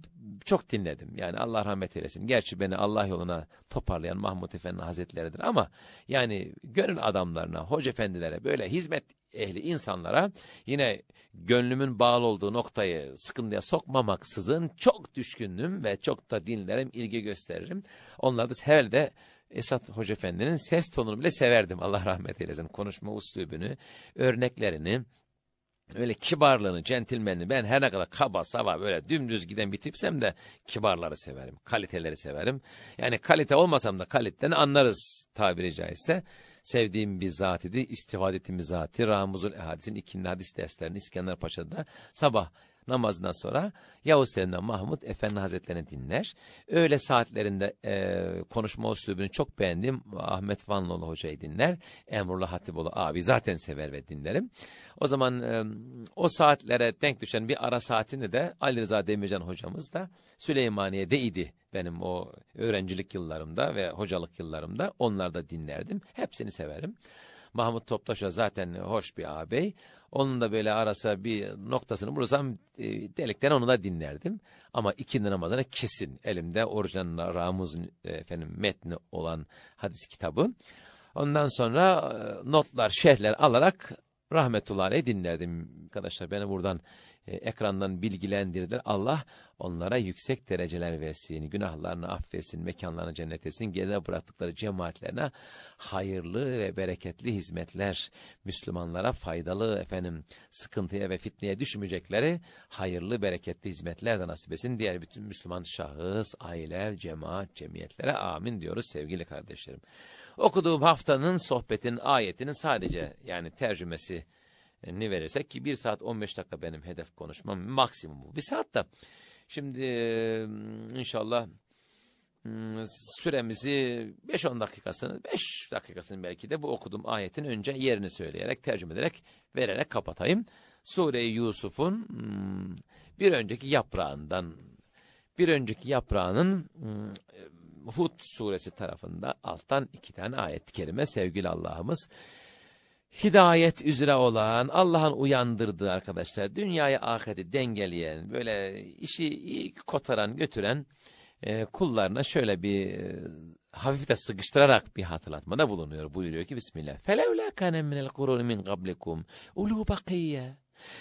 çok dinledim. Yani Allah rahmet eylesin. Gerçi beni Allah yoluna toparlayan Mahmut Efendi Hazretleri'dir ama yani gönül adamlarına, hoca efendilere böyle hizmet ehli insanlara yine gönlümün bağlı olduğu noktayı sıkıntıya sokmamaksızın çok düşkünüm ve çok da dinlerim, ilgi gösteririm. Onları da sever de Esat Hoca Efendi'nin ses tonunu bile severdim Allah rahmet eylesin. Konuşma üslubunu, örneklerini, öyle kibarlığını, centilmenliğini ben her ne kadar kaba saba böyle dümdüz giden bir tipsem de kibarları severim, kaliteleri severim. Yani kalite olmasam da kaliteden anlarız tabiri caizse. Sevdiğim bir zat idi, istifade ettiğim bir zat. Ramuzul Ehadis'in ikindi hadis derslerini İskender Paşa'da sabah namazından sonra Yavuz Selim'den Mahmut Efendi Hazretlerini dinler. Öğle saatlerinde e, konuşma üslubunu çok beğendim. Ahmet Vanlıoğlu Hoca'yı dinler. Emrullah Hatipoğlu abi zaten sever ve dinlerim. O zaman e, o saatlere denk düşen bir ara saatini de Ali Rıza Demircan hocamız da Süleymaniye'de idi. Benim o öğrencilik yıllarımda ve hocalık yıllarımda onlar da dinlerdim. Hepsini severim. Mahmut Toptaş'a zaten hoş bir ağabey. Onun da böyle arasa bir noktasını bulursam e, delikten onu da dinlerdim. Ama ikindi namazına kesin elimde orijinal Ramuz'un e, efendim metni olan hadis kitabı. Ondan sonra e, notlar, şerhler alarak rahmetullahi dinlerdim. Arkadaşlar beni buradan e, ekrandan bilgilendirdiler. Allah onlara yüksek dereceler versin, günahlarını affetsin, mekanlarını cennet etsin, geride bıraktıkları cemaatlerine hayırlı ve bereketli hizmetler, Müslümanlara faydalı efendim sıkıntıya ve fitneye düşmeyecekleri hayırlı bereketli hizmetler de nasip etsin. Diğer bütün Müslüman şahıs, aile, cemaat, cemiyetlere amin diyoruz sevgili kardeşlerim. Okuduğum haftanın sohbetin ayetinin sadece yani tercümesi ne verirsek ki 1 saat 15 dakika benim hedef konuşmam maksimum bu. Bir saat da şimdi inşallah süremizi 5-10 dakikasını 5 dakikasını belki de bu okuduğum ayetin önce yerini söyleyerek tercüme ederek vererek kapatayım. Sure-i Yusuf'un bir önceki yaprağından bir önceki yaprağının Hud suresi tarafında alttan iki tane ayet kelime sevgili Allah'ımız hidayet üzere olan, Allah'ın uyandırdığı arkadaşlar, dünyayı ahireti dengeleyen, böyle işi iyi kotaran, götüren e, kullarına şöyle bir e, hafif de sıkıştırarak bir hatırlatmada bulunuyor. Buyuruyor ki Bismillah. فَلَوْلَا كَانَ مِنَ الْقُرُونِ مِنْ قَبْلِكُمْ اُلُوا بَقِيَّ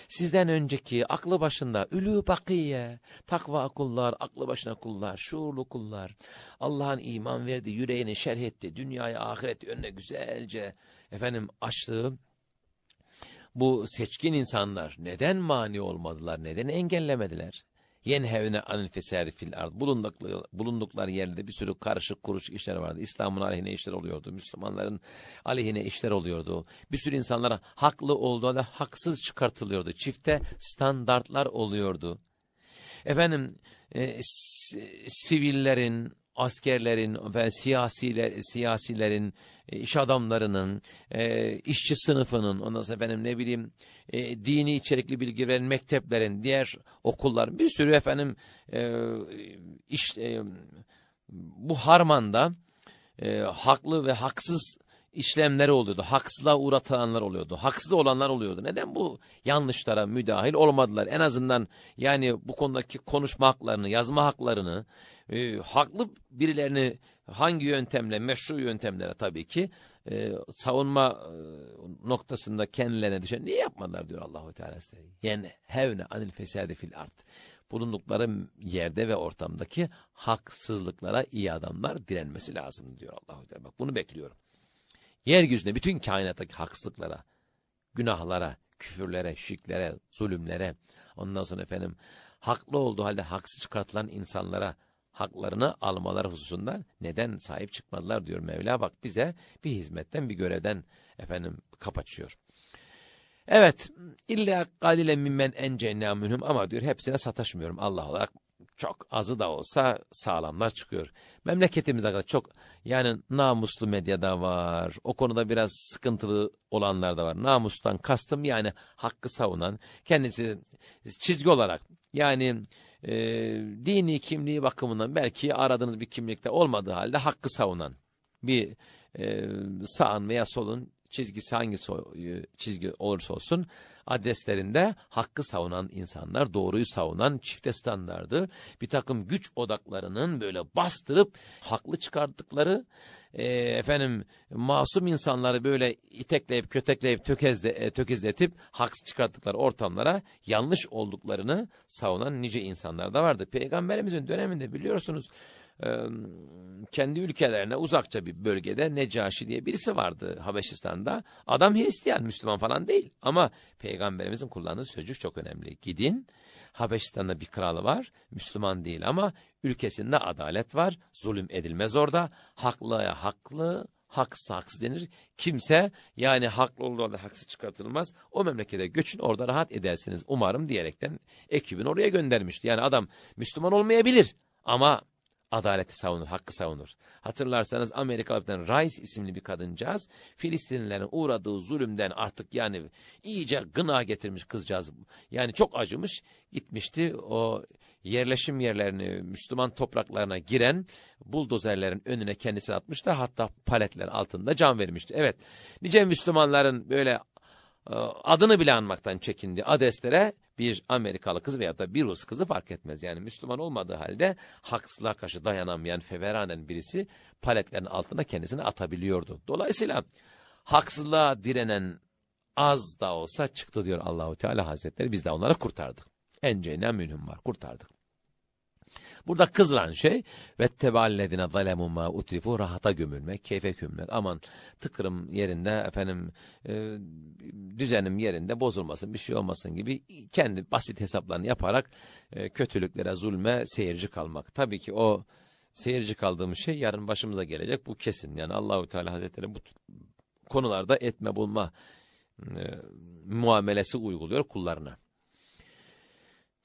Sizden önceki aklı başında ülü bakiye, takva kullar, aklı başına kullar, şuurlu kullar, Allah'ın iman verdi, yüreğini şerh etti, dünyayı ahireti önüne güzelce efendim açtığı bu seçkin insanlar neden mani olmadılar, neden engellemediler? Yenhevne anil fesadi fil ard. Bulundukları, bulundukları yerde bir sürü karışık kuruş işler vardı. İslam'ın aleyhine işler oluyordu. Müslümanların aleyhine işler oluyordu. Bir sürü insanlara haklı olduğu da haksız çıkartılıyordu. Çifte standartlar oluyordu. Efendim e, sivillerin, askerlerin ve siyasiler, siyasilerin, iş adamlarının, e, işçi sınıfının, ondan sonra efendim ne bileyim e, dini içerikli bilgi veren mekteplerin, diğer okulların bir sürü efendim e, iş, e, bu harmanda e, haklı ve haksız işlemleri oluyordu. Haksızlığa uğratılanlar oluyordu. Haksız olanlar oluyordu. Neden bu yanlışlara müdahil olmadılar? En azından yani bu konudaki konuşma haklarını, yazma haklarını, e, haklı birilerini hangi yöntemle, meşru yöntemlere tabii ki e, savunma e, noktasında kendilerine düşen niye yapmadılar diyor Allahu Teala. Yani hevne anil fesade fil art. Bulundukları yerde ve ortamdaki haksızlıklara iyi adamlar direnmesi lazım diyor Allahu Teala. Bak bunu bekliyorum. Yeryüzünde bütün kainattaki haksızlıklara, günahlara, küfürlere, şirklere, zulümlere, ondan sonra efendim haklı olduğu halde haksız çıkartılan insanlara haklarını almaları hususunda neden sahip çıkmadılar diyor Mevla. Bak bize bir hizmetten bir görevden efendim kapaçıyor. Evet illa galile mimmen enceyna minhum ama diyor hepsine sataşmıyorum Allah olarak çok azı da olsa sağlamlar çıkıyor. Memleketimizde çok yani namuslu medyada var. O konuda biraz sıkıntılı olanlar da var. Namustan kastım yani hakkı savunan kendisi çizgi olarak yani e, dini kimliği bakımından belki aradığınız bir kimlikte olmadığı halde hakkı savunan bir e, sağın veya solun çizgisi hangi e, çizgi olursa olsun adreslerinde hakkı savunan insanlar, doğruyu savunan çifte standardı bir takım güç odaklarının böyle bastırıp haklı çıkarttıkları e, efendim masum insanları böyle itekleyip kötekleyip tökezle, e, tökezletip haksız çıkarttıkları ortamlara yanlış olduklarını savunan nice insanlar da vardı. Peygamberimizin döneminde biliyorsunuz kendi ülkelerine uzakça bir bölgede Necaşi diye birisi vardı Habeşistan'da. Adam Hristiyan, Müslüman falan değil ama peygamberimizin kullandığı sözcük çok önemli. Gidin, Habeşistan'da bir kralı var, Müslüman değil ama ülkesinde adalet var, zulüm edilmez orada. Haklıya haklı, haksız haksız denir. Kimse yani haklı olduğu halde haksız çıkartılmaz. O memlekete göçün orada rahat edersiniz umarım diyerekten ekibini oraya göndermişti. Yani adam Müslüman olmayabilir ama adaleti savunur, hakkı savunur. Hatırlarsanız Amerikalı'dan Rice isimli bir kadıncağız Filistinlilerin uğradığı zulümden artık yani iyice gına getirmiş kızcağız. Yani çok acımış gitmişti o yerleşim yerlerini Müslüman topraklarına giren buldozerlerin önüne kendisini atmıştı. Hatta paletler altında can vermişti. Evet nice Müslümanların böyle adını bile anmaktan çekindi adreslere bir Amerikalı kız veya da bir Rus kızı fark etmez. Yani Müslüman olmadığı halde haksızlığa karşı dayanamayan feveranen birisi paletlerin altına kendisini atabiliyordu. Dolayısıyla haksızlığa direnen az da olsa çıktı diyor Allahu Teala Hazretleri. Biz de onları kurtardık. Enceyna münhüm var kurtardık. Burada kızılan şey ve teballezine zalemu ma utrifu rahata gömülmek, keyfe gömülmek. Aman tıkırım yerinde efendim e, düzenim yerinde bozulmasın, bir şey olmasın gibi kendi basit hesaplarını yaparak e, kötülüklere, zulme seyirci kalmak. Tabii ki o seyirci kaldığımız şey yarın başımıza gelecek. Bu kesin. Yani Allahu Teala Hazretleri bu konularda etme bulma e, muamelesi uyguluyor kullarına.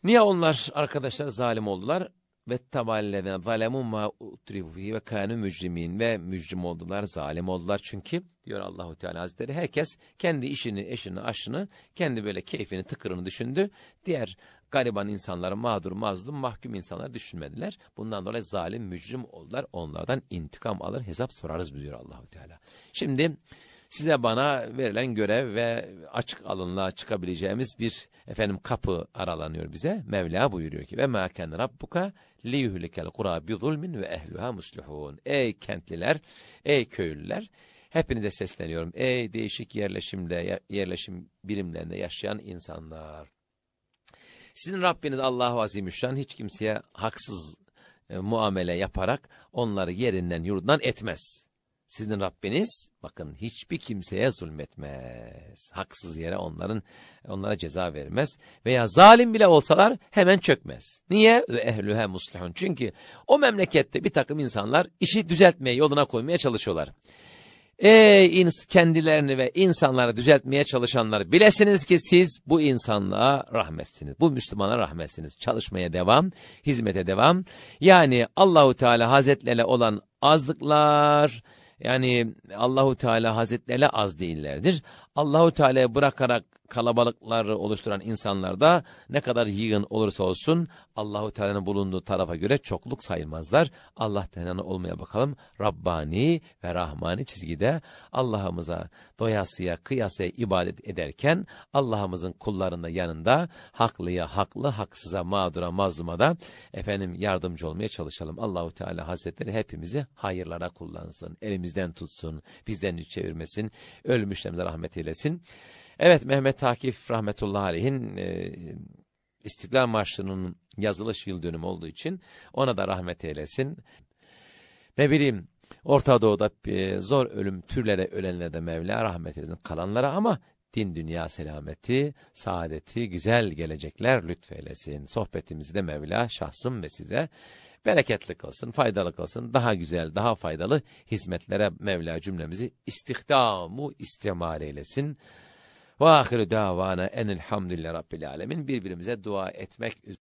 Niye onlar arkadaşlar zalim oldular? Ve taballezine zalemu ma utrifu ve kanu mücrimin ve mücrim oldular, zalim oldular. Çünkü diyor Allahu Teala Hazretleri herkes kendi işini, eşini, aşını, kendi böyle keyfini, tıkırını düşündü. Diğer gariban insanları, mağdur, mazlum, mahkum insanlar düşünmediler. Bundan dolayı zalim, mücrim oldular. Onlardan intikam alır, hesap sorarız diyor Allahu Teala. Şimdi size bana verilen görev ve açık alınlığa çıkabileceğimiz bir efendim kapı aralanıyor bize. Mevla buyuruyor ki ve ma ken rabbuka liyuhlikel kura bi zulmin ve ehluha muslihun. Ey kentliler, ey köylüler hepinize sesleniyorum. Ey değişik yerleşimde yerleşim birimlerinde yaşayan insanlar. Sizin Rabbiniz Allahu Azimüşşan hiç kimseye haksız e, muamele yaparak onları yerinden yurdundan etmez. Sizin Rabbiniz bakın hiçbir kimseye zulmetmez. Haksız yere onların onlara ceza vermez veya zalim bile olsalar hemen çökmez. Niye? Ve ehlühe muslihun. Çünkü o memlekette bir takım insanlar işi düzeltmeye, yoluna koymaya çalışıyorlar. Ey kendilerini ve insanları düzeltmeye çalışanlar bilesiniz ki siz bu insanlığa rahmetsiniz. Bu Müslümana rahmetsiniz. Çalışmaya devam, hizmete devam. Yani Allahu Teala Hazretleri olan azlıklar, yani Allahu Teala Hazretleri az değillerdir. Allahu Teala'ya bırakarak kalabalıkları oluşturan insanlar da ne kadar yığın olursa olsun Allahu Teala'nın bulunduğu tarafa göre çokluk sayılmazlar. Allah Teala'nın olmaya bakalım. Rabbani ve Rahmani çizgide Allah'ımıza doyasıya kıyasıya ibadet ederken Allah'ımızın kullarının yanında haklıya haklı, haksıza, mağdura, mazluma da efendim yardımcı olmaya çalışalım. Allahu Teala Hazretleri hepimizi hayırlara kullansın. Elimizden tutsun, bizden yüz çevirmesin. Ölmüşlerimize rahmet eylesin. Evet Mehmet Akif rahmetullahi aleyhin e, İstiklal Marşı'nın yazılış yıl dönümü olduğu için ona da rahmet eylesin. Ne bileyim Orta Doğu'da e, zor ölüm türlere ölenlere de Mevla rahmet eylesin kalanlara ama din dünya selameti, saadeti, güzel gelecekler lütfeylesin. Sohbetimizi de Mevla şahsım ve size bereketli kılsın, faydalı kılsın, daha güzel, daha faydalı hizmetlere Mevla cümlemizi istihdamu istimal eylesin. Ve ahiru davana enelhamdülillah rabbil alemin. Birbirimize dua etmek üzere.